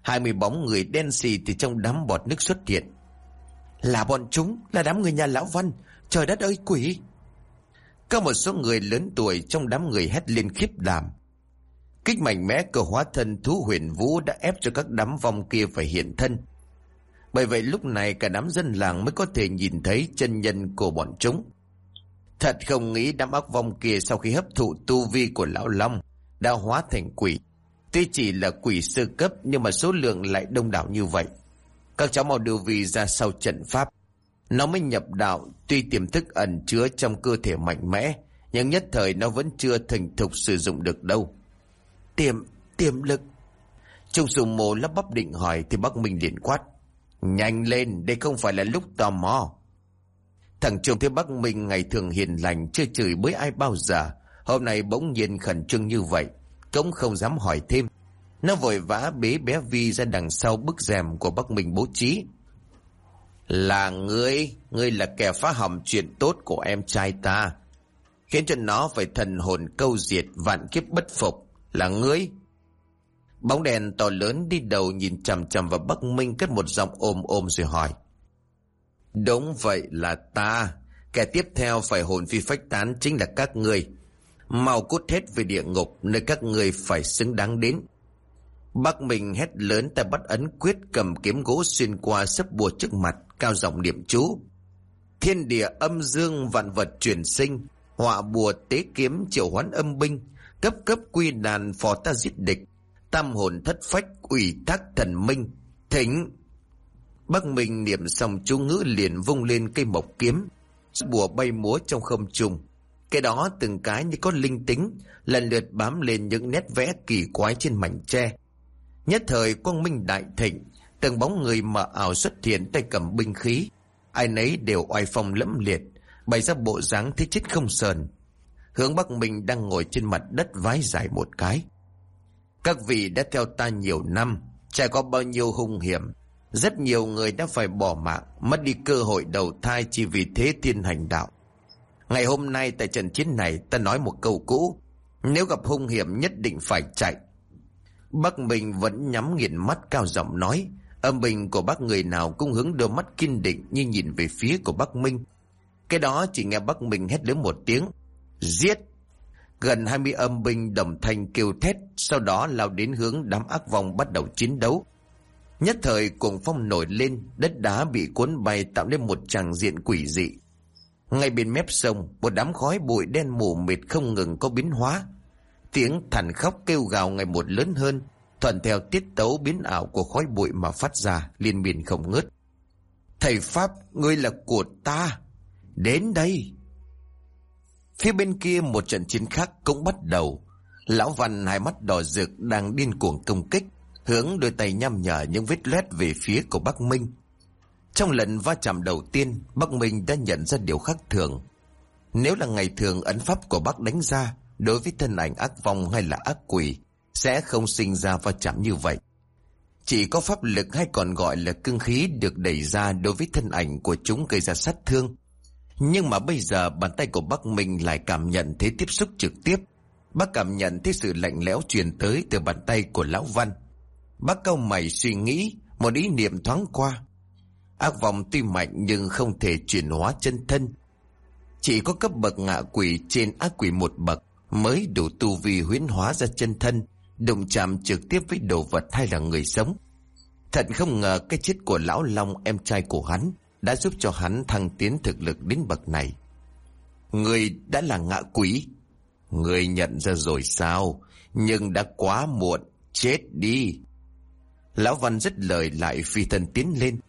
Hai mươi bóng người đen xì từ trong đám bọt nước xuất hiện. Là bọn chúng, là đám người nhà Lão Văn. Trời đất ơi quỷ! Có một số người lớn tuổi trong đám người hét lên khiếp đảm. Kích mạnh mẽ cơ hóa thân thú huyền vũ đã ép cho các đám vong kia phải hiện thân. Bởi vậy lúc này cả đám dân làng mới có thể nhìn thấy chân nhân của bọn chúng. Thật không nghĩ đám ác vong kia sau khi hấp thụ tu vi của Lão Long đã hóa thành quỷ. Tuy chỉ là quỷ sơ cấp nhưng mà số lượng lại đông đảo như vậy. Các cháu mau đưa vi ra sau trận pháp. Nó mới nhập đạo tuy tiềm thức ẩn chứa trong cơ thể mạnh mẽ nhưng nhất thời nó vẫn chưa thành thục sử dụng được đâu. Tiềm, tiềm lực. Trung sùng mồ lắp bắp định hỏi thì bác Minh liền quát. Nhanh lên, đây không phải là lúc tò mò. Thằng Trung thấy bác Minh ngày thường hiền lành, chưa chửi bới ai bao giờ. Hôm nay bỗng nhiên khẩn trương như vậy, cũng không dám hỏi thêm. Nó vội vã bế bé Vi ra đằng sau bức rèm của bác Minh bố trí. Là ngươi, ngươi là kẻ phá hỏng chuyện tốt của em trai ta. Khiến cho nó phải thần hồn câu diệt vạn kiếp bất phục. Là ngươi. Bóng đèn to lớn đi đầu nhìn chằm chằm vào Bắc Minh cất một giọng ôm ôm rồi hỏi. Đúng vậy là ta. Kẻ tiếp theo phải hồn phi phách tán chính là các ngươi. Mau cút hết về địa ngục nơi các ngươi phải xứng đáng đến. Bắc Minh hét lớn tay bắt ấn quyết cầm kiếm gỗ xuyên qua sấp bùa trước mặt, cao giọng niệm chú. Thiên địa âm dương vạn vật chuyển sinh, họa bùa tế kiếm triệu hoán âm binh, cấp cấp quy đàn phò ta giết địch, tam hồn thất phách ủy thác thần minh, thỉnh. Bắc Minh niệm xong chú ngữ liền vung lên cây mộc kiếm, bùa bay múa trong không trung. Cái đó từng cái như có linh tính, lần lượt bám lên những nét vẽ kỳ quái trên mảnh tre. Nhất thời quang minh đại thịnh, từng bóng người mờ ảo xuất hiện tay cầm binh khí. Ai nấy đều oai phong lẫm liệt, bày ra bộ dáng thế chết không sờn. Hướng Bắc Minh đang ngồi trên mặt đất vái dài một cái. Các vị đã theo ta nhiều năm, trải qua bao nhiêu hung hiểm. Rất nhiều người đã phải bỏ mạng, mất đi cơ hội đầu thai chỉ vì thế thiên hành đạo. Ngày hôm nay tại trận chiến này ta nói một câu cũ, nếu gặp hung hiểm nhất định phải chạy. Bắc Minh vẫn nhắm nghiền mắt cao giọng nói, âm bình của bác người nào cũng hướng đôi mắt kiên định như nhìn về phía của bác Minh. Cái đó chỉ nghe bác Minh hét lớn một tiếng, giết! Gần 20 âm binh đồng thanh kêu thét, sau đó lao đến hướng đám ác vong bắt đầu chiến đấu. Nhất thời cuồng phong nổi lên, đất đá bị cuốn bay tạo nên một tràng diện quỷ dị. Ngay bên mép sông, một đám khói bụi đen mù mịt không ngừng có biến hóa. Tiếng thằn khóc kêu gào ngày một lớn hơn, thuận theo tiết tấu biến ảo của khói bụi mà phát ra, liên miên không ngớt. Thầy Pháp, ngươi là của ta. Đến đây. Phía bên kia một trận chiến khác cũng bắt đầu. Lão Văn hai mắt đỏ rực đang điên cuồng công kích, hướng đôi tay nhăm nhở những vết loét về phía của Bắc Minh. Trong lần va chạm đầu tiên, Bắc Minh đã nhận ra điều khác thường. Nếu là ngày thường ấn pháp của Bắc đánh ra, đối với thân ảnh ác vong hay là ác quỷ, sẽ không sinh ra va chạm như vậy. Chỉ có pháp lực hay còn gọi là cương khí được đẩy ra đối với thân ảnh của chúng gây ra sát thương. Nhưng mà bây giờ bàn tay của bác Minh lại cảm nhận thấy tiếp xúc trực tiếp. Bác cảm nhận thấy sự lạnh lẽo truyền tới từ bàn tay của Lão Văn. Bác câu mày suy nghĩ, một ý niệm thoáng qua. Ác vọng tuy mạnh nhưng không thể chuyển hóa chân thân. Chỉ có cấp bậc ngạ quỷ trên ác quỷ một bậc mới đủ tu vi huyễn hóa ra chân thân, đụng chạm trực tiếp với đồ vật hay là người sống. Thật không ngờ cái chết của Lão Long, em trai của hắn, đã giúp cho hắn thăng tiến thực lực đến bậc này. Người đã là ngạ quỷ. Người nhận ra rồi sao? Nhưng đã quá muộn. Chết đi. Lão Văn rất lời lại phi thân tiến lên.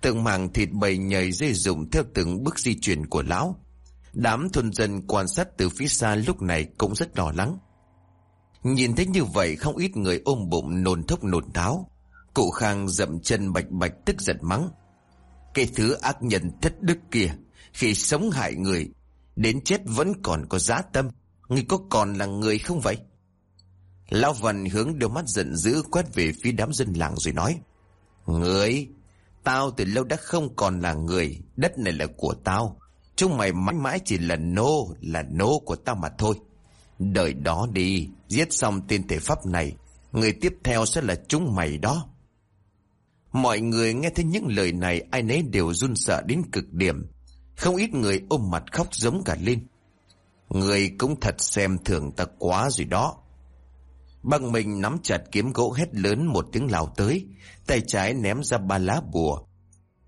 Từng màng thịt bầy nhầy dây dụng theo từng bước di chuyển của lão. Đám thôn dân quan sát từ phía xa lúc này cũng rất lo lắng. Nhìn thấy như vậy không ít người ôm bụng nôn thốc nôn tháo. Cụ Khang dậm chân bạch bạch tức giận mắng. Cái thứ ác nhân thất đức kia, khi sống hại người, đến chết vẫn còn có giá tâm. Ngươi có còn là người không vậy? Lão Văn hướng đôi mắt giận dữ quét về phía đám dân làng rồi nói. Người, tao từ lâu đã không còn là người, đất này là của tao. Chúng mày mãi mãi chỉ là nô, là nô của tao mà thôi. Đợi đó đi, giết xong tên thể pháp này, người tiếp theo sẽ là chúng mày đó. Mọi người nghe thấy những lời này ai nấy đều run sợ đến cực điểm. Không ít người ôm mặt khóc giống cả lên. Người cũng thật xem thường ta quá rồi đó. Bằng mình nắm chặt kiếm gỗ hét lớn một tiếng lao tới, tay trái ném ra ba lá bùa.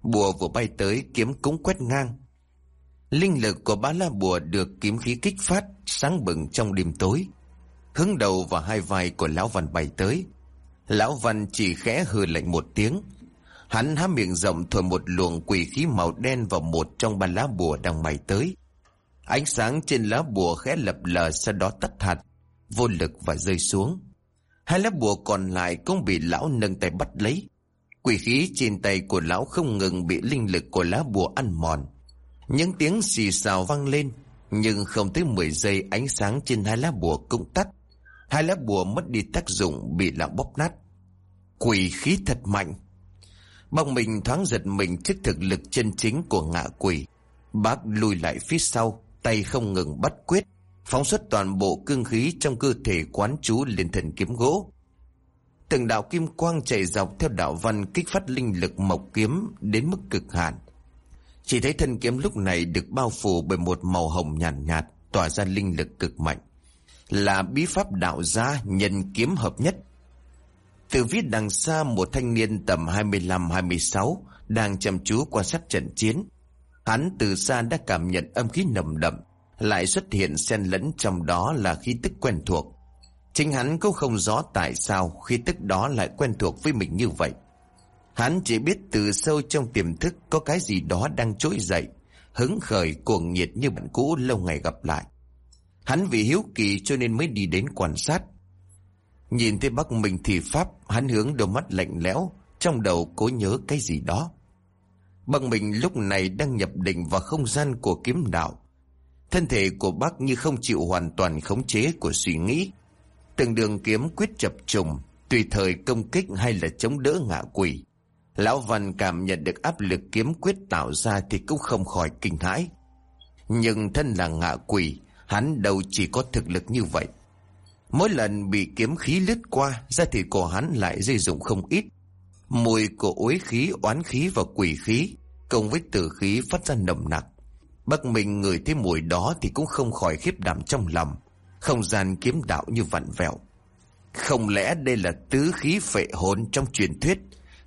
Bùa vừa bay tới kiếm cũng quét ngang. Linh lực của ba lá bùa được kiếm khí kích phát, sáng bừng trong đêm tối. Hướng đầu và hai vai của Lão Văn bay tới. Lão Văn chỉ khẽ hừ lạnh một tiếng. Hắn há miệng rộng thổi một luồng quỷ khí màu đen vào một trong ba lá bùa đang bay tới. Ánh sáng trên lá bùa khẽ lập lờ sau đó tắt hạt, vô lực và rơi xuống. Hai lá bùa còn lại cũng bị lão nâng tay bắt lấy. Quỷ khí trên tay của lão không ngừng bị linh lực của lá bùa ăn mòn. Những tiếng xì xào vang lên, nhưng không tới 10 giây ánh sáng trên hai lá bùa cũng tắt. Hai lá bùa mất đi tác dụng bị lão bóp nát. Quỷ khí thật mạnh. bong mình thoáng giật mình trước thực lực chân chính của ngạ quỷ. Bác lùi lại phía sau, tay không ngừng bắt quyết, phóng xuất toàn bộ cương khí trong cơ thể quán chú lên thần kiếm gỗ. Từng đạo kim quang chạy dọc theo đạo văn kích phát linh lực mộc kiếm đến mức cực hạn. Chỉ thấy thân kiếm lúc này được bao phủ bởi một màu hồng nhàn nhạt, nhạt, tỏa ra linh lực cực mạnh. Là bí pháp đạo gia nhân kiếm hợp nhất. Từ viết đằng xa một thanh niên tầm 25-26 đang chăm chú quan sát trận chiến. Hắn từ xa đã cảm nhận âm khí nồng đậm, lại xuất hiện xen lẫn trong đó là khí tức quen thuộc. Chính hắn cũng không rõ tại sao khí tức đó lại quen thuộc với mình như vậy. Hắn chỉ biết từ sâu trong tiềm thức có cái gì đó đang trỗi dậy, hứng khởi cuồng nhiệt như bạn cũ lâu ngày gặp lại. Hắn vì hiếu kỳ cho nên mới đi đến quan sát. Nhìn thấy bác mình thì Pháp, hắn hướng đôi mắt lạnh lẽo, trong đầu cố nhớ cái gì đó. Bác mình lúc này đang nhập định vào không gian của kiếm đạo. Thân thể của bác như không chịu hoàn toàn khống chế của suy nghĩ. Từng đường kiếm quyết chập trùng, tùy thời công kích hay là chống đỡ ngạ quỷ. Lão Văn cảm nhận được áp lực kiếm quyết tạo ra thì cũng không khỏi kinh hãi. Nhưng thân là ngạ quỷ, hắn đâu chỉ có thực lực như vậy. Mỗi lần bị kiếm khí lướt qua, da thịt của hắn lại dây dụng không ít. Mùi của uế khí, oán khí và quỷ khí, cùng với tử khí phát ra nồng nặc. bất mình ngửi thấy mùi đó thì cũng không khỏi khiếp đảm trong lòng. Không gian kiếm đạo như vặn vẹo. Không lẽ đây là tứ khí phệ hồn trong truyền thuyết?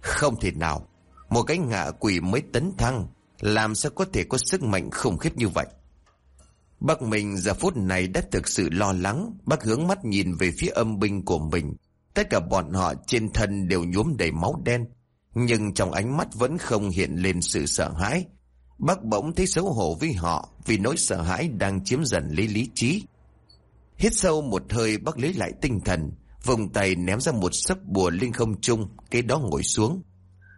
Không thể nào. Một cái ngạ quỷ mới tấn thăng, làm sao có thể có sức mạnh khủng khiếp như vậy? Bác mình giờ phút này đã thực sự lo lắng, bác hướng mắt nhìn về phía âm binh của mình. Tất cả bọn họ trên thân đều nhuốm đầy máu đen, nhưng trong ánh mắt vẫn không hiện lên sự sợ hãi. Bác bỗng thấy xấu hổ với họ vì nỗi sợ hãi đang chiếm dần lấy lý trí. Hít sâu một hơi bác lấy lại tinh thần, vùng tay ném ra một sấp bùa linh không trung, cái đó ngồi xuống.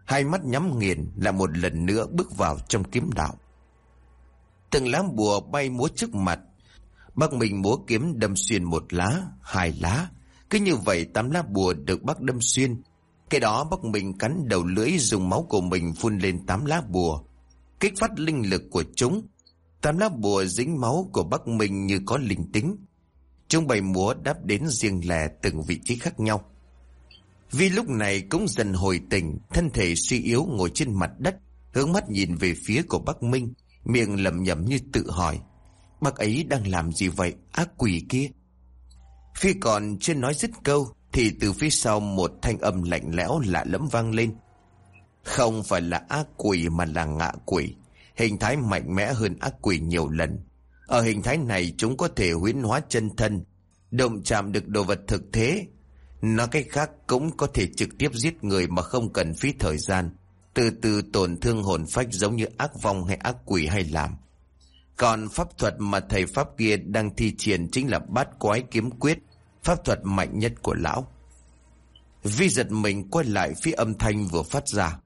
Hai mắt nhắm nghiền là một lần nữa bước vào trong kiếm đạo. Từng lá bùa bay múa trước mặt. Bác mình múa kiếm đâm xuyên một lá, hai lá. Cứ như vậy tám lá bùa được bác đâm xuyên. Cái đó bác mình cắn đầu lưỡi dùng máu của mình phun lên tám lá bùa. Kích phát linh lực của chúng. Tám lá bùa dính máu của bác mình như có linh tính. Chúng bày múa đáp đến riêng lẻ từng vị trí khác nhau. Vì lúc này cũng dần hồi tỉnh, thân thể suy yếu ngồi trên mặt đất, hướng mắt nhìn về phía của Bắc Minh miệng lẩm nhẩm như tự hỏi. Bác ấy đang làm gì vậy, ác quỷ kia? Phi còn chưa nói dứt câu, thì từ phía sau một thanh âm lạnh lẽo lạ lẫm vang lên. Không phải là ác quỷ mà là ngạ quỷ, hình thái mạnh mẽ hơn ác quỷ nhiều lần. Ở hình thái này chúng có thể huyến hóa chân thân, động chạm được đồ vật thực thế. Nói cách khác cũng có thể trực tiếp giết người mà không cần phí thời gian từ từ tổn thương hồn phách giống như ác vong hay ác quỷ hay làm. Còn pháp thuật mà thầy pháp kia đang thi triển chính là bát quái kiếm quyết, pháp thuật mạnh nhất của lão. Vi giật mình quay lại phía âm thanh vừa phát ra.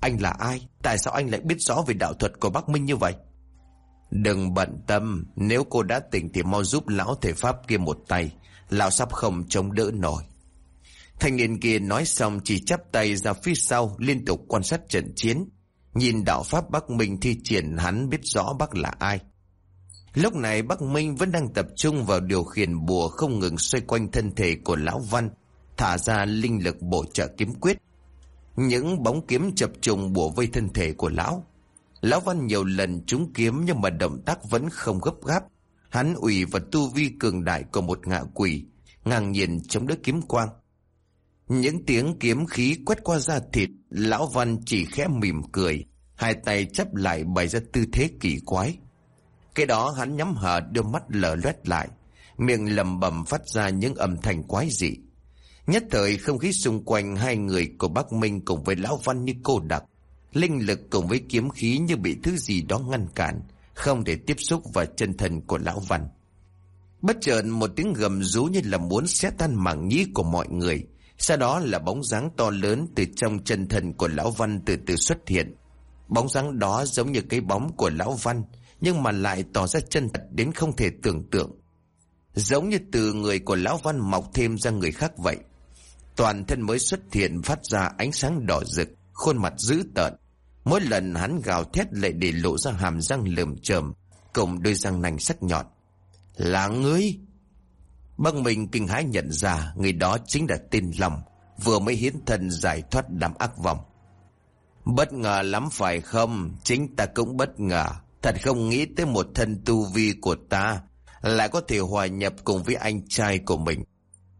Anh là ai? Tại sao anh lại biết rõ về đạo thuật của Bắc Minh như vậy? Đừng bận tâm, nếu cô đã tỉnh thì mau giúp lão thể pháp kia một tay, lão sắp không chống đỡ nổi. Thanh niên kia nói xong chỉ chắp tay ra phía sau liên tục quan sát trận chiến. Nhìn đạo Pháp Bắc Minh thi triển hắn biết rõ bác là ai. Lúc này Bắc Minh vẫn đang tập trung vào điều khiển bùa không ngừng xoay quanh thân thể của Lão Văn, thả ra linh lực bổ trợ kiếm quyết. Những bóng kiếm chập trùng bùa vây thân thể của Lão. Lão Văn nhiều lần trúng kiếm nhưng mà động tác vẫn không gấp gáp. Hắn ủy và tu vi cường đại của một ngạ quỷ ngang nhiên chống đỡ kiếm quang. Những tiếng kiếm khí quét qua da thịt, lão văn chỉ khẽ mỉm cười, hai tay chấp lại bày ra tư thế kỳ quái. Cái đó hắn nhắm hờ đôi mắt lở loét lại, miệng lầm bầm phát ra những âm thanh quái dị. Nhất thời không khí xung quanh hai người của Bắc Minh cùng với Lão Văn như cô đặc. Linh lực cùng với kiếm khí như bị thứ gì đó ngăn cản, không để tiếp xúc vào chân thân của Lão Văn. Bất chợt một tiếng gầm rú như là muốn xé tan mảng nhĩ của mọi người. Sau đó là bóng dáng to lớn từ trong chân thân của Lão Văn từ từ xuất hiện. Bóng dáng đó giống như cái bóng của Lão Văn, nhưng mà lại tỏ ra chân thật đến không thể tưởng tượng. Giống như từ người của Lão Văn mọc thêm ra người khác vậy. Toàn thân mới xuất hiện phát ra ánh sáng đỏ rực, khuôn mặt dữ tợn. Mỗi lần hắn gào thét lại để lộ ra hàm răng lườm chởm cùng đôi răng nành sắc nhọn. Là ngươi! Bác mình kinh hãi nhận ra người đó chính là tên Long, vừa mới hiến thân giải thoát đám ác vọng. Bất ngờ lắm phải không? Chính ta cũng bất ngờ. Thật không nghĩ tới một thân tu vi của ta lại có thể hòa nhập cùng với anh trai của mình.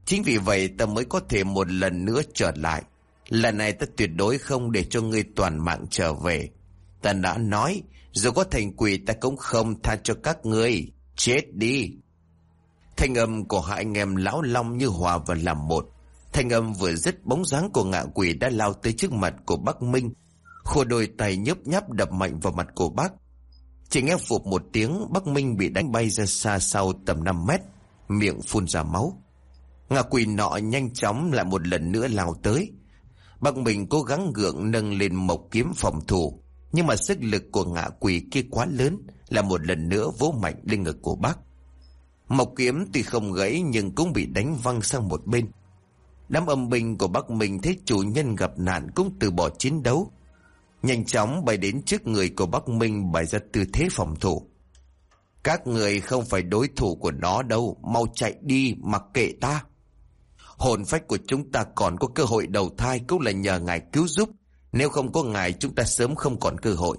Chính vì vậy ta mới có thể một lần nữa trở lại. Lần này ta tuyệt đối không để cho ngươi toàn mạng trở về. Ta đã nói, dù có thành quỷ ta cũng không tha cho các ngươi. Chết đi! Thanh âm của hai anh em lão long như hòa và làm một. Thanh âm vừa dứt bóng dáng của ngạ quỷ đã lao tới trước mặt của Bắc Minh. Khổ đôi tay nhấp nháp đập mạnh vào mặt của bác. Chỉ nghe phục một tiếng Bắc Minh bị đánh bay ra xa sau tầm 5 mét. Miệng phun ra máu. Ngạ quỷ nọ nhanh chóng lại một lần nữa lao tới. Bắc Minh cố gắng gượng nâng lên mộc kiếm phòng thủ. Nhưng mà sức lực của ngạ quỷ kia quá lớn là một lần nữa vỗ mạnh lên ngực của bác. Mộc kiếm tuy không gãy nhưng cũng bị đánh văng sang một bên. Đám âm binh của Bắc Minh thấy chủ nhân gặp nạn cũng từ bỏ chiến đấu. Nhanh chóng bay đến trước người của Bắc Minh bày ra tư thế phòng thủ. Các người không phải đối thủ của nó đâu, mau chạy đi mặc kệ ta. Hồn phách của chúng ta còn có cơ hội đầu thai cũng là nhờ ngài cứu giúp. Nếu không có ngài chúng ta sớm không còn cơ hội.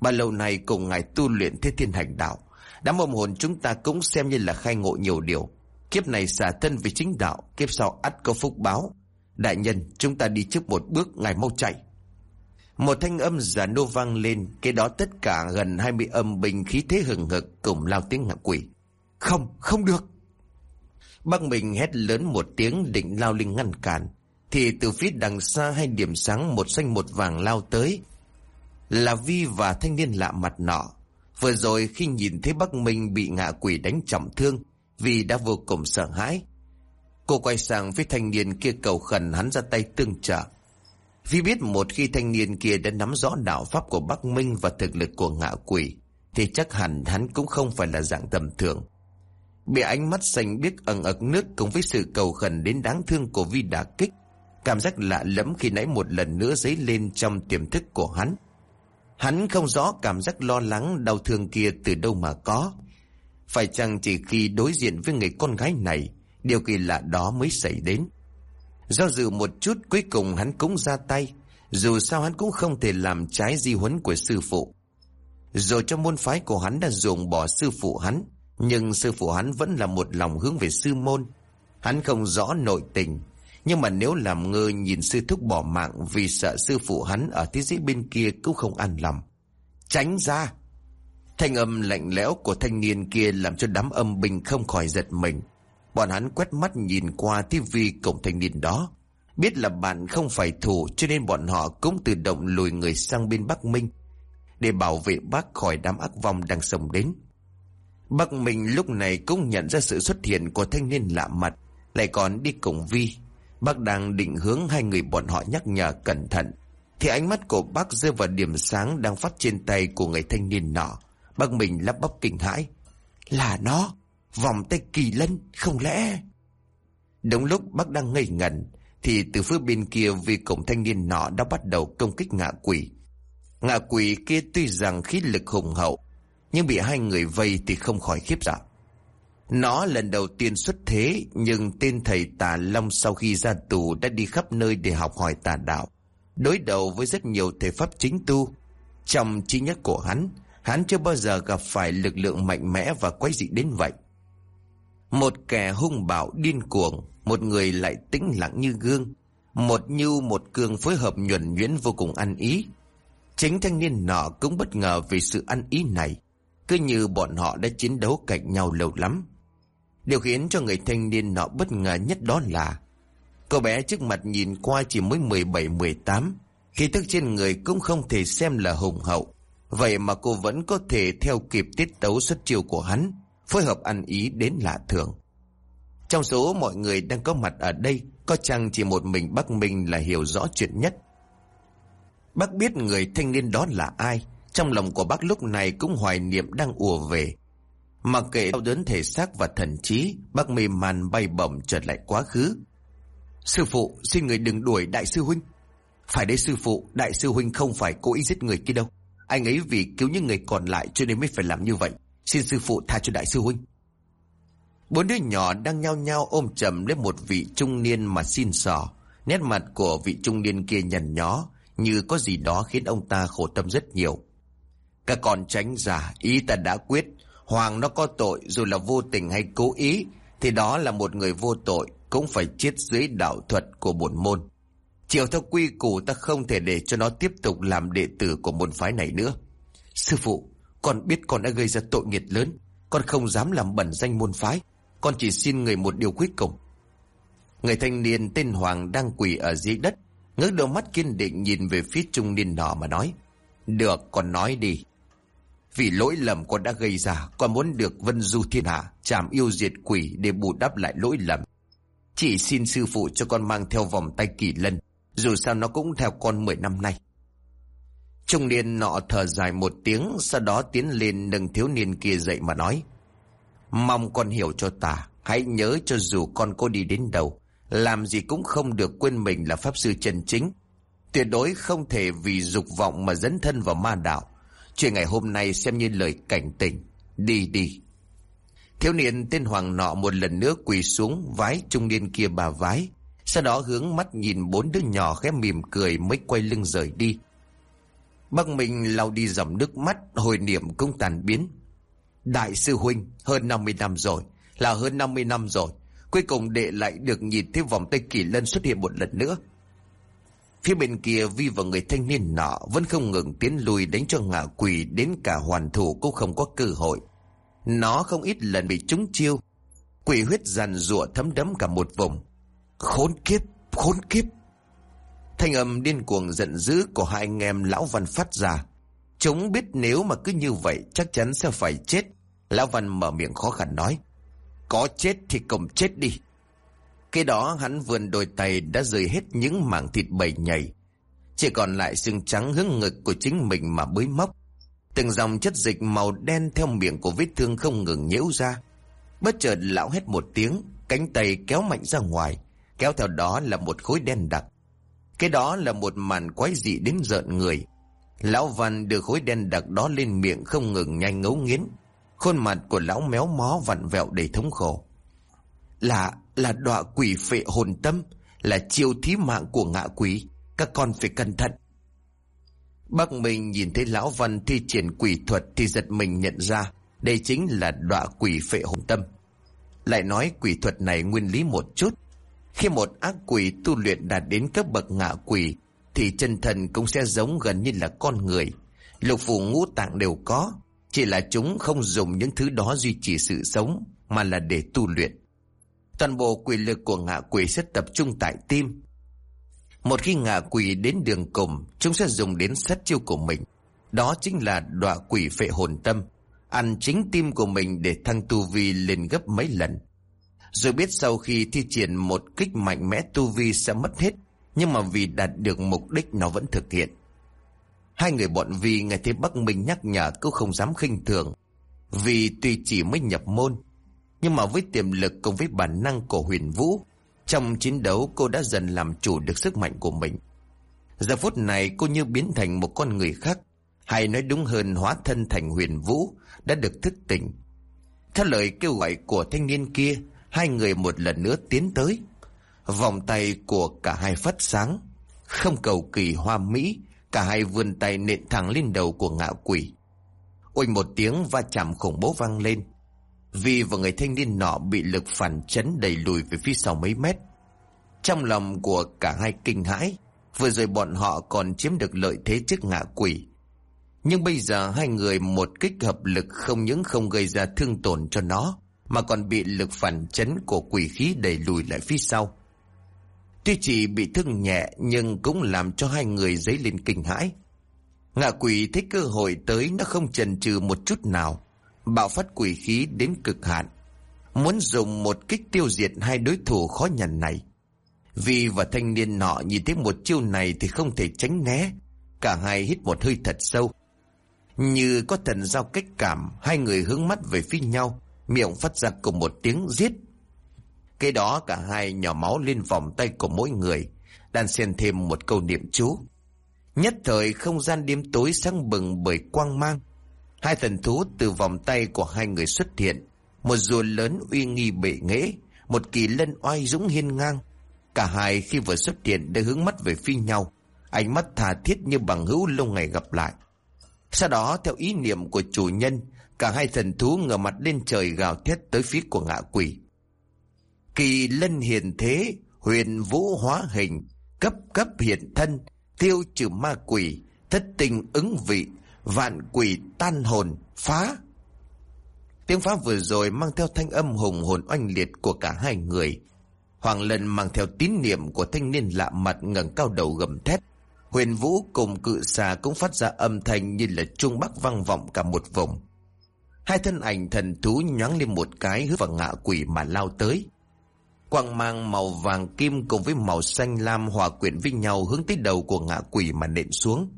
Ba lâu này cùng ngài tu luyện thế thiên hành đạo. Đám âm hồn chúng ta cũng xem như là khai ngộ nhiều điều. Kiếp này xả thân vì chính đạo, kiếp sau ắt có phúc báo. Đại nhân, chúng ta đi trước một bước, ngài mau chạy. Một thanh âm giả nô vang lên, cái đó tất cả gần 20 âm binh khí thế hừng hực cùng lao tiếng ngạ quỷ. Không, không được. Bác mình hét lớn một tiếng định lao linh ngăn cản. Thì từ phía đằng xa hai điểm sáng một xanh một vàng lao tới. Là Vi và thanh niên lạ mặt nọ. Vừa rồi khi nhìn thấy bác Minh bị ngạ quỷ đánh trọng thương, Vi đã vô cùng sợ hãi. Cô quay sang với thanh niên kia cầu khẩn hắn ra tay tương trợ. Vi biết một khi thanh niên kia đã nắm rõ đạo pháp của Bắc Minh và thực lực của ngạ quỷ, thì chắc hẳn hắn cũng không phải là dạng tầm thường. Bị ánh mắt xanh biếc ẩn ực nước cùng với sự cầu khẩn đến đáng thương của Vi đả kích, cảm giác lạ lẫm khi nãy một lần nữa dấy lên trong tiềm thức của hắn. Hắn không rõ cảm giác lo lắng đau thương kia từ đâu mà có. Phải chăng chỉ khi đối diện với người con gái này, điều kỳ lạ đó mới xảy đến. Do dự một chút cuối cùng hắn cũng ra tay, dù sao hắn cũng không thể làm trái di huấn của sư phụ. Rồi trong môn phái của hắn đã ruồng bỏ sư phụ hắn, nhưng sư phụ hắn vẫn là một lòng hướng về sư môn. Hắn không rõ nội tình, nhưng mà nếu làm ngơ nhìn sư thúc bỏ mạng vì sợ sư phụ hắn ở thế giới bên kia cũng không an lòng. Tránh ra! Thanh âm lạnh lẽo của thanh niên kia làm cho đám âm binh không khỏi giật mình. Bọn hắn quét mắt nhìn qua tivi cổng thanh niên đó. Biết là bạn không phải thủ cho nên bọn họ cũng tự động lùi người sang bên Bắc Minh để bảo vệ bác khỏi đám ác vong đang sông đến bác mình lúc này cũng nhận ra sự xuất hiện của thanh niên lạ mặt, lại còn đi cùng Vi. Bác đang định hướng hai người bọn họ nhắc nhở cẩn thận. Thì ánh mắt của bác rơi vào điểm sáng đang phát trên tay của người thanh niên nọ. Bác mình lắp bắp kinh hãi. Là nó! Vòng tay kỳ lân, không lẽ... Đúng lúc bác đang ngây ngẩn, thì từ phía bên kia vì cổng thanh niên nọ đã bắt đầu công kích ngạ quỷ. Ngạ quỷ kia tuy rằng khí lực hùng hậu, nhưng bị hai người vây thì không khỏi khiếp sợ. Nó lần đầu tiên xuất thế, nhưng tên thầy tà Long sau khi ra tù đã đi khắp nơi để học hỏi tà đạo. Đối đầu với rất nhiều thể pháp chính tu. Trong trí nhớ của hắn, hắn chưa bao giờ gặp phải lực lượng mạnh mẽ và quái dị đến vậy. Một kẻ hung bạo điên cuồng, một người lại tĩnh lặng như gương. Một như một cương phối hợp nhuần nhuyễn vô cùng ăn ý. Chính thanh niên nọ cũng bất ngờ vì sự ăn ý này. Cứ như bọn họ đã chiến đấu cạnh nhau lâu lắm. Điều khiến cho người thanh niên nọ bất ngờ nhất đó là Cô bé trước mặt nhìn qua chỉ mới 17-18 Khi thức trên người cũng không thể xem là hùng hậu. Vậy mà cô vẫn có thể theo kịp tiết tấu xuất chiêu của hắn, Phối hợp ăn ý đến lạ thường. Trong số mọi người đang có mặt ở đây, Có chăng chỉ một mình bác Minh là hiểu rõ chuyện nhất? Bác biết người thanh niên đó là ai? Trong lòng của bác lúc này cũng hoài niệm đang ùa về. Mặc kệ đau đớn thể xác và thần trí, Bác mê man bay bổng trở lại quá khứ. Sư phụ, xin người đừng đuổi đại sư huynh. Phải đấy sư phụ, Đại sư huynh không phải cố ý giết người kia đâu. Anh ấy vì cứu những người còn lại Cho nên mới phải làm như vậy. Xin sư phụ tha cho đại sư huynh. Bốn đứa nhỏ đang nhao nhao ôm chầm lên một vị trung niên mà xin sò. Nét mặt của vị trung niên kia nhằn nhó, Như có gì đó khiến ông ta khổ tâm rất nhiều. Các con tránh giả Ý ta đã quyết. Hoàng nó có tội, dù là vô tình hay cố ý, Thì đó là một người vô tội, Cũng phải chết dưới đạo thuật của bổn môn. Chiều theo quy củ, ta không thể để cho nó tiếp tục làm đệ tử của môn phái này nữa. Sư phụ, Con biết con đã gây ra tội nghiệt lớn. Con không dám làm bẩn danh môn phái. Con chỉ xin người một điều cuối cùng. Người thanh niên tên Hoàng đang quỳ ở dưới đất, Ngước đôi mắt kiên định nhìn về phía trung niên nọ mà nói, Được, con nói đi vì lỗi lầm con đã gây ra, Con muốn được vân du thiên hạ Chàm yêu diệt quỷ để bù đắp lại lỗi lầm. Chỉ xin sư phụ cho con mang theo vòng tay kỳ lân, Dù sao nó cũng theo con 10 năm nay. Trung niên nọ thở dài một tiếng, Sau đó tiến lên nâng thiếu niên kia dậy mà nói, Mong con hiểu cho ta, Hãy nhớ cho dù con có đi đến đâu, Làm gì cũng không được quên mình là pháp sư chân chính. Tuyệt đối không thể vì dục vọng mà dấn thân vào ma đạo Chuyện ngày hôm nay xem như lời cảnh tỉnh. Đi đi. Thiếu niên tên Hoàng nọ một lần nữa quỳ xuống vái trung niên kia bà vái. Sau đó hướng mắt nhìn bốn đứa nhỏ khẽ mỉm cười mới quay lưng rời đi. Bác mình lau đi dòng nước mắt, hồi niệm cũng tàn biến. Đại sư Huynh, hơn 50 năm rồi, là hơn 50 năm rồi. Cuối cùng đệ lại được nhìn thấy vòng tay kỳ lân xuất hiện một lần nữa. Phía bên kia Vi và người thanh niên nọ vẫn không ngừng tiến lùi đánh cho ngạ quỷ đến cả hoàn thủ cũng không có cơ hội. Nó không ít lần bị trúng chiêu. Quỷ huyết giàn rụa thấm đấm cả một vùng. Khốn kiếp, khốn kiếp. Thanh âm điên cuồng giận dữ của hai anh em lão văn phát ra. Chúng biết nếu mà cứ như vậy chắc chắn sẽ phải chết. Lão văn mở miệng khó khăn nói. Có chết thì cùng chết đi. Khi đó hắn vươn đôi tay đã rời hết những mảng thịt bầy nhảy. Chỉ còn lại xương trắng hướng ngực của chính mình mà bới móc. Từng dòng chất dịch màu đen theo miệng của vết thương không ngừng nhễu ra. Bất chợt lão hét một tiếng, cánh tay kéo mạnh ra ngoài, kéo theo đó là một khối đen đặc. Cái đó là một màn quái dị đến rợn người. Lão Văn đưa khối đen đặc đó lên miệng không ngừng nhanh ngấu nghiến. Khuôn mặt của lão méo mó vặn vẹo đầy thống khổ. Là, là đọa quỷ phệ hồn tâm, là chiêu thí mạng của ngạ quỷ. Các con phải cẩn thận. Bác mình nhìn thấy lão văn thi triển quỷ thuật thì giật mình nhận ra đây chính là đọa quỷ phệ hồn tâm. Lại nói quỷ thuật này nguyên lý một chút. Khi một ác quỷ tu luyện đạt đến cấp bậc ngạ quỷ thì chân thần cũng sẽ giống gần như là con người. Lục phủ ngũ tạng đều có, chỉ là chúng không dùng những thứ đó duy trì sự sống mà là để tu luyện. Toàn bộ quỷ lực của ngạ quỷ sẽ tập trung tại tim. Một khi ngạ quỷ đến đường cùng, chúng sẽ dùng đến sát chiêu của mình. Đó chính là đọa quỷ phệ hồn tâm, ăn chính tim của mình để thăng tu vi lên gấp mấy lần. Rồi biết sau khi thi triển một kích mạnh mẽ tu vi sẽ mất hết, nhưng mà vì đạt được mục đích nó vẫn thực hiện. Hai người bọn Vi nghe thấy Bắc Minh nhắc nhở cũng không dám khinh thường. Vì tuy chỉ mới nhập môn, nhưng mà với tiềm lực cùng với bản năng của huyền vũ, Trong chiến đấu cô đã dần làm chủ được sức mạnh của mình. Giờ phút này cô như biến thành một con người khác, Hay nói đúng hơn, hóa thân thành huyền vũ, Đã được thức tỉnh. Theo lời kêu gọi của thanh niên kia, Hai người một lần nữa tiến tới. Vòng tay của cả hai phát sáng, Không cầu kỳ hoa mỹ, Cả hai vươn tay nện thẳng lên đầu của ngạo quỷ. Ôi, một tiếng va chạm khủng bố vang lên. Vì và người thanh niên nọ bị lực phản chấn đẩy lùi về phía sau mấy mét. Trong lòng của cả hai kinh hãi, vừa rồi bọn họ còn chiếm được lợi thế trước ngạ quỷ. Nhưng bây giờ hai người một kích hợp lực không những không gây ra thương tổn cho nó, mà còn bị lực phản chấn của quỷ khí đẩy lùi lại phía sau. Tuy chỉ bị thương nhẹ nhưng cũng làm cho hai người dấy lên kinh hãi. Ngạ quỷ thấy cơ hội tới nó không chần chừ một chút nào, bạo phát quỷ khí đến cực hạn. Muốn dùng một kích tiêu diệt hai đối thủ khó nhằn này. Vì và thanh niên nọ nhìn thấy một chiêu này thì không thể tránh né. Cả hai hít một hơi thật sâu. Như có thần giao cách cảm, hai người hướng mắt về phía nhau, miệng phát ra cùng một tiếng giết. Cái đó cả hai nhỏ máu lên vòng tay của mỗi người, đan xen thêm một câu niệm chú. Nhất thời không gian đêm tối sáng bừng bởi quang mang. Hai thần thú từ vòng tay của hai người xuất hiện. Một rùa lớn uy nghi bệ nghễ, một kỳ lân oai dũng hiên ngang. Cả hai khi vừa xuất hiện đã hướng mắt về phía nhau, ánh mắt thà thiết như bằng hữu lâu ngày gặp lại. Sau đó theo ý niệm của chủ nhân, cả hai thần thú ngửa mặt lên trời gào thét tới phía của ngạ quỷ. Kỳ lân hiền thế, huyền vũ hóa hình, cấp cấp hiện thân, tiêu trừ ma quỷ, thất tình ứng vị, vạn quỷ tan hồn, phá. Tiếng phá vừa rồi mang theo thanh âm hùng hồn oanh liệt của cả hai người. Hoàng lân mang theo tín niệm của thanh niên lạ mặt ngẩng cao đầu gầm thét. Huyền vũ cùng cự xà cũng phát ra âm thanh như là trung bắc vang vọng cả một vùng. Hai thân ảnh thần thú nhoáng lên một cái hướng vào ngạ quỷ mà lao tới. Quang mang màu vàng kim cùng với màu xanh lam hòa quyện với nhau hướng tới đầu của ngạ quỷ mà nện xuống.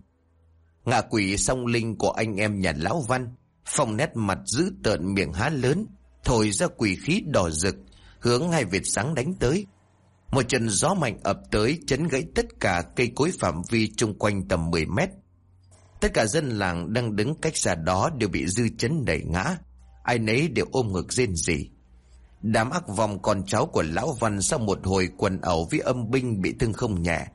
Ngạ quỷ song linh của anh em nhà lão văn, phong nét mặt dữ tợn miệng há lớn, thổi ra quỷ khí đỏ rực, hướng hai vệt sáng đánh tới. Một trận gió mạnh ập tới chấn gãy tất cả cây cối phạm vi chung quanh tầm 10 mét. Tất cả dân làng đang đứng cách xa đó đều bị dư chấn đẩy ngã. Ai nấy đều ôm ngực rên rỉ. Đám ác vong con cháu của Lão Văn sau một hồi quần ẩu với âm binh bị thương không nhẹ.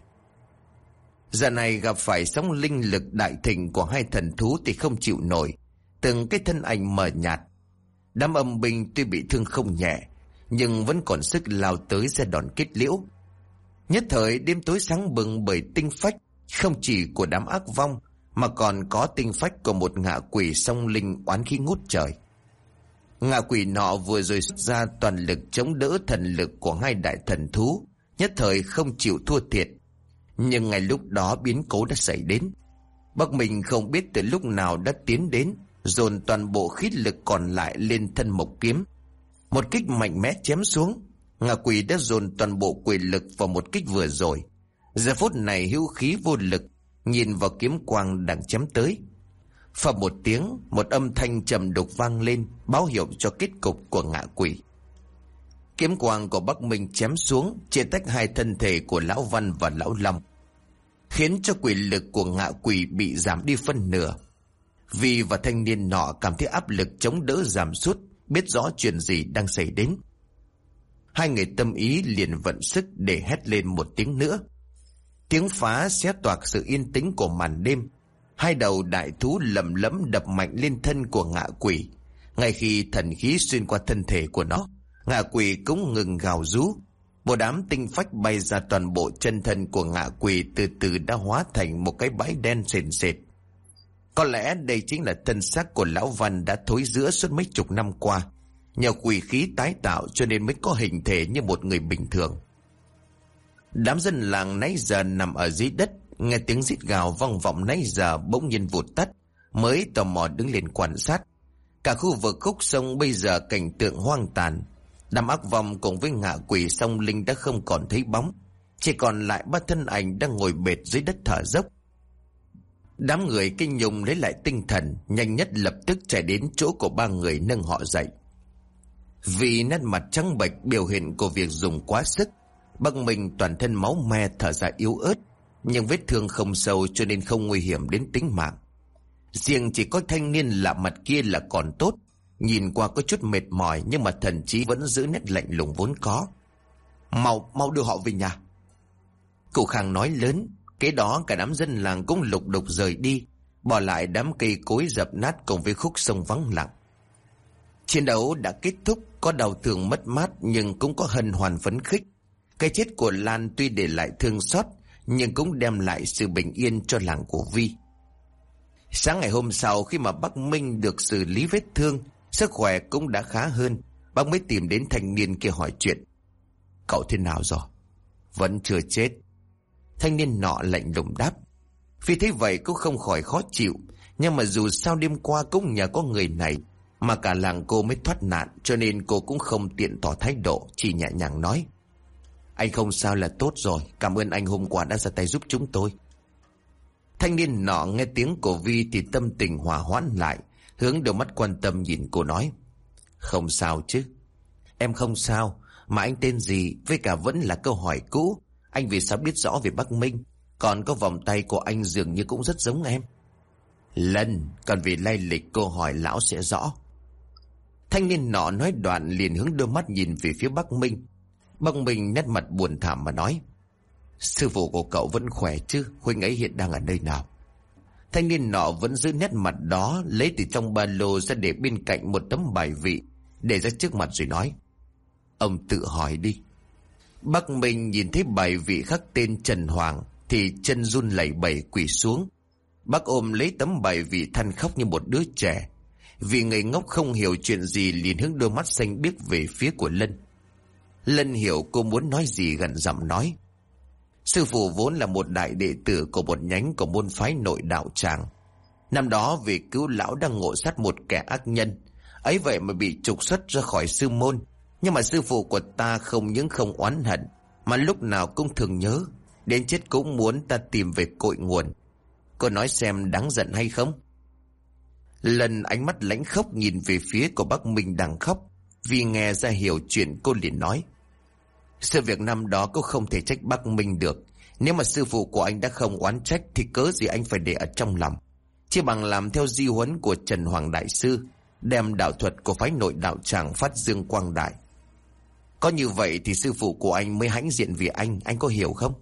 Giờ này gặp phải sóng linh lực đại thịnh của hai thần thú thì không chịu nổi. Từng cái thân ảnh mờ nhạt. Đám âm binh tuy bị thương không nhẹ, nhưng vẫn còn sức lao tới ra đòn kết liễu. Nhất thời đêm tối sáng bừng bởi tinh phách, không chỉ của đám ác vong, mà còn có tinh phách của một ngạ quỷ song linh oán khí ngút trời. Ngạ quỷ nọ vừa rồi xuất ra toàn lực chống đỡ thần lực của hai đại thần thú, nhất thời không chịu thua thiệt. Nhưng ngay lúc đó biến cố đã xảy đến. Bắc mình không biết từ lúc nào đã tiến đến, dồn toàn bộ khí lực còn lại lên thân mộc kiếm. Một kích mạnh mẽ chém xuống, ngà quỷ đã dồn toàn bộ quyền lực vào một kích vừa rồi. Giờ phút này hữu khí vô lực, nhìn vào kiếm quang đang chém tới. Phập một tiếng, một âm thanh trầm đục vang lên, báo hiệu cho kết cục của ngạ quỷ. Kiếm quang của Bắc Minh chém xuống, chia tách hai thân thể của Lão Văn và Lão Long. Khiến cho quỷ lực của ngạ quỷ bị giảm đi phân nửa. Vì và thanh niên nọ cảm thấy áp lực chống đỡ giảm sút, biết rõ chuyện gì đang xảy đến. Hai người tâm ý liền vận sức để hét lên một tiếng nữa. Tiếng phá xé toạc sự yên tĩnh của màn đêm, Hai đầu đại thú lầm lẫm đập mạnh lên thân của ngạ quỷ. Ngay khi thần khí xuyên qua thân thể của nó, ngạ quỷ cũng ngừng gào rú. Một đám tinh phách bay ra toàn bộ chân thân của ngạ quỷ từ từ đã hóa thành một cái bãi đen sền sệt. Có lẽ đây chính là thân xác của Lão Văn đã thối giữa suốt mấy chục năm qua. Nhờ quỷ khí tái tạo cho nên mới có hình thể như một người bình thường. Đám dân làng nãy giờ nằm ở dưới đất Nghe tiếng rít gào vang vọng nãy giờ bỗng nhiên vụt tắt, mới tò mò đứng lên quan sát. Cả khu vực khúc sông bây giờ cảnh tượng hoang tàn. Đám ác vong cùng với ngạ quỷ sông linh đã không còn thấy bóng. Chỉ còn lại ba thân ảnh đang ngồi bệt dưới đất thở dốc. Đám người kinh nhung lấy lại tinh thần, nhanh nhất lập tức chạy đến chỗ của ba người nâng họ dậy. Vì nét mặt trắng bệch biểu hiện của việc dùng quá sức, bác mình toàn thân máu me thở ra yếu ớt, nhưng vết thương không sâu cho nên không nguy hiểm đến tính mạng. Riêng chỉ có thanh niên lạ mặt kia là còn tốt. Nhìn qua có chút mệt mỏi nhưng mà thần trí vẫn giữ nét lạnh lùng vốn có. Mau, mau đưa họ về nhà. Cụ Khang nói lớn, kế đó cả đám dân làng cũng lục đục rời đi, bỏ lại đám cây cối dập nát cùng với khúc sông vắng lặng. Chiến đấu đã kết thúc, có đau thương mất mát nhưng cũng có hân hoàn phấn khích. Cái chết của Lan tuy để lại thương xót nhưng cũng đem lại sự bình yên cho làng của Vi. Sáng ngày hôm sau khi mà bắc Minh được xử lý vết thương, sức khỏe cũng đã khá hơn, bác mới tìm đến thanh niên kia hỏi chuyện. Cậu thế nào rồi? Vẫn chưa chết. Thanh niên nọ lạnh lùng đáp. Vì thế vậy cũng không khỏi khó chịu, nhưng mà dù sao đêm qua cũng nhờ có người này mà cả làng cô mới thoát nạn cho nên cô cũng không tiện tỏ thái độ, chỉ nhẹ nhàng nói. Anh không sao là tốt rồi, cảm ơn anh hôm qua đã ra tay giúp chúng tôi. Thanh niên nọ nghe tiếng của Vi thì tâm tình hòa hoãn lại, hướng đôi mắt quan tâm nhìn cô nói. Không sao chứ. Em không sao, mà anh tên gì với cả vẫn là câu hỏi cũ. Anh vì sao biết rõ về Bắc Minh, còn có vòng tay của anh dường như cũng rất giống em. Lần, còn vì lay lịch cô hỏi lão sẽ rõ. Thanh niên nọ nói đoạn liền hướng đôi mắt nhìn về phía Bắc Minh. Bắc Minh nét mặt buồn thảm mà nói. Sư phụ của cậu vẫn khỏe chứ, huynh ấy hiện đang ở nơi nào? Thanh niên nọ vẫn giữ nét mặt đó, lấy từ trong ba lô ra để bên cạnh một tấm bài vị, để ra trước mặt rồi nói. Ông tự hỏi đi. Bắc Minh nhìn thấy bài vị khắc tên Trần Hoàng, thì chân run lẩy bẩy quỳ xuống. Bác ôm lấy tấm bài vị than khóc như một đứa trẻ. Vì người ngốc không hiểu chuyện gì liền hướng đôi mắt xanh biếc về phía của Lân. Lân hiểu cô muốn nói gì gần giọng nói. Sư phụ vốn là một đại đệ tử của một nhánh của môn phái nội đạo tràng. Năm đó vì cứu lão đang ngộ sát một kẻ ác nhân. Ấy vậy mà bị trục xuất ra khỏi sư môn. Nhưng mà sư phụ của ta không những không oán hận, mà lúc nào cũng thường nhớ. Đến chết cũng muốn ta tìm về cội nguồn. Cô nói xem đáng giận hay không? Lần ánh mắt lãnh khốc nhìn về phía của bác Minh đang khóc. Vì nghe ra hiểu chuyện cô liền nói. Sự việc năm đó cũng không thể trách bác Minh được. Nếu mà sư phụ của anh đã không oán trách thì cớ gì anh phải để ở trong lòng. Chỉ bằng làm theo di huấn của Trần Hoàng Đại Sư, đem đạo thuật của phái nội đạo tràng phát dương quang đại. Có như vậy thì sư phụ của anh mới hãnh diện vì anh, anh có hiểu không?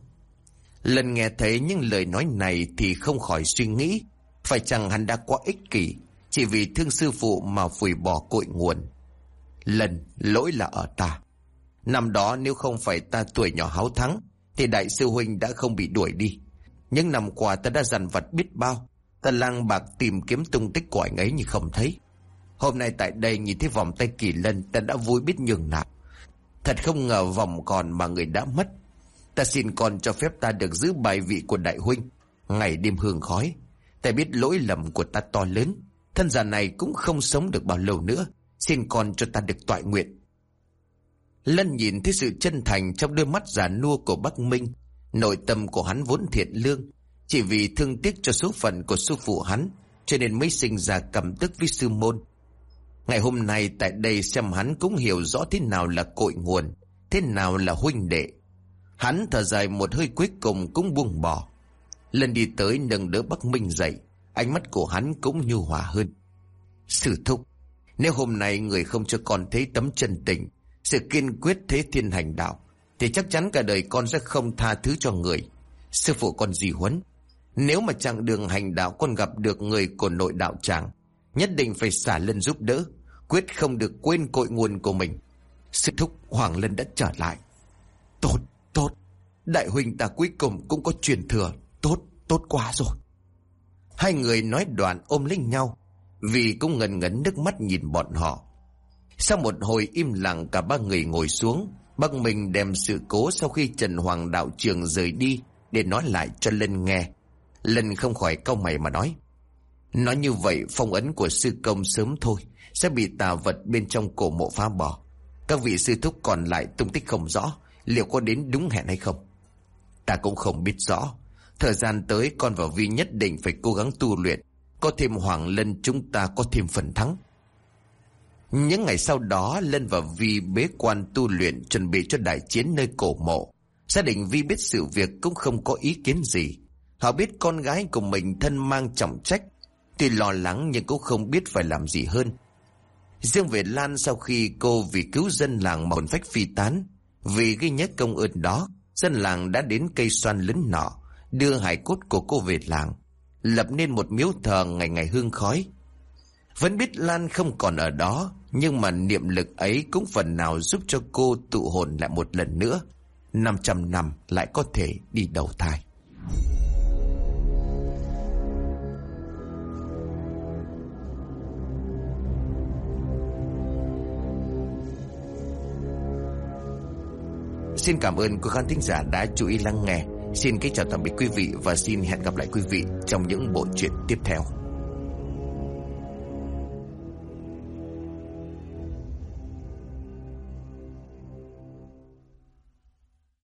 Lần nghe thấy những lời nói này thì không khỏi suy nghĩ, phải chăng hắn đã quá ích kỷ, chỉ vì thương sư phụ mà phủi bỏ cội nguồn. Lần, lỗi là ở ta. Năm đó nếu không phải ta tuổi nhỏ háo thắng, thì đại sư huynh đã không bị đuổi đi. Những năm qua ta đã dằn vặt biết bao, ta lang bạc tìm kiếm tung tích của anh ấy nhưng không thấy. Hôm nay tại đây nhìn thấy vòng tay kỳ lân ta đã vui biết nhường nào. Thật không ngờ vòng còn mà người đã mất. Ta xin con cho phép ta được giữ bài vị của đại huynh. Ngày đêm hương khói. Ta biết lỗi lầm của ta to lớn. Thân già này cũng không sống được bao lâu nữa. Xin con cho ta được tọa nguyện. Lân nhìn thấy sự chân thành trong đôi mắt già nua của Bắc Minh. Nội tâm của hắn vốn thiện lương. Chỉ vì thương tiếc cho số phận của sư phụ hắn. Cho nên mới sinh ra cảm tức với sư môn. Ngày hôm nay tại đây xem hắn cũng hiểu rõ thế nào là cội nguồn, thế nào là huynh đệ. Hắn thở dài một hơi cuối cùng cũng buông bỏ. Lần đi tới nâng đỡ Bắc Minh dậy, ánh mắt của hắn cũng nhu hòa hơn. Sử thúc, nếu hôm nay người không cho con thấy tấm chân tình, sự kiên quyết thế thiên hành đạo, thì chắc chắn cả đời con sẽ không tha thứ cho người. Sư phụ con gì huấn. Nếu mà chặng đường hành đạo con gặp được người của nội đạo tràng, nhất định phải xả lân giúp đỡ, quyết không được quên cội nguồn của mình. Sư thúc Hoàng Lân đã trở lại. Tốt, tốt. Đại huynh ta cuối cùng cũng có truyền thừa. Tốt, tốt quá rồi. Hai người nói đoạn ôm lấy nhau. Vì cũng ngần ngấn nước mắt nhìn bọn họ. Sau một hồi im lặng cả ba người ngồi xuống. Bác mình đem sự cố sau khi Trần Hoàng đạo trường rời đi để nói lại cho Lân nghe. Lân không khỏi cau mày mà nói. Nói như vậy phong ấn của sư công sớm thôi sẽ bị tà vật bên trong cổ mộ phá bỏ. Các vị sư thúc còn lại tung tích không rõ, liệu có đến đúng hẹn hay không? Ta cũng không biết rõ. Thời gian tới con và Vi nhất định phải cố gắng tu luyện. Có thêm Hoàng Lân chúng ta có thêm phần thắng. Những ngày sau đó Lân và Vi bế quan tu luyện chuẩn bị cho đại chiến nơi cổ mộ. Gia đình Vi biết sự việc cũng không có ý kiến gì. Họ biết con gái của mình thân mang trọng trách. Tuy lo lắng nhưng cũng không biết phải làm gì hơn. Riêng về Lan sau khi cô vì cứu dân làng mà hồn phách phi tán, vì ghi nhớ công ơn đó, dân làng đã đến cây xoan lớn nọ, đưa hải cốt của cô về làng, lập nên một miếu thờ ngày ngày hương khói. Vẫn biết Lan không còn ở đó, nhưng mà niệm lực ấy cũng phần nào giúp cho cô tụ hồn lại một lần nữa. 500 năm lại có thể đi đầu thai. Xin cảm ơn quý khán thính giả đã chú ý lắng nghe. Xin kính chào tạm biệt quý vị và xin hẹn gặp lại quý vị trong những bộ truyện tiếp theo.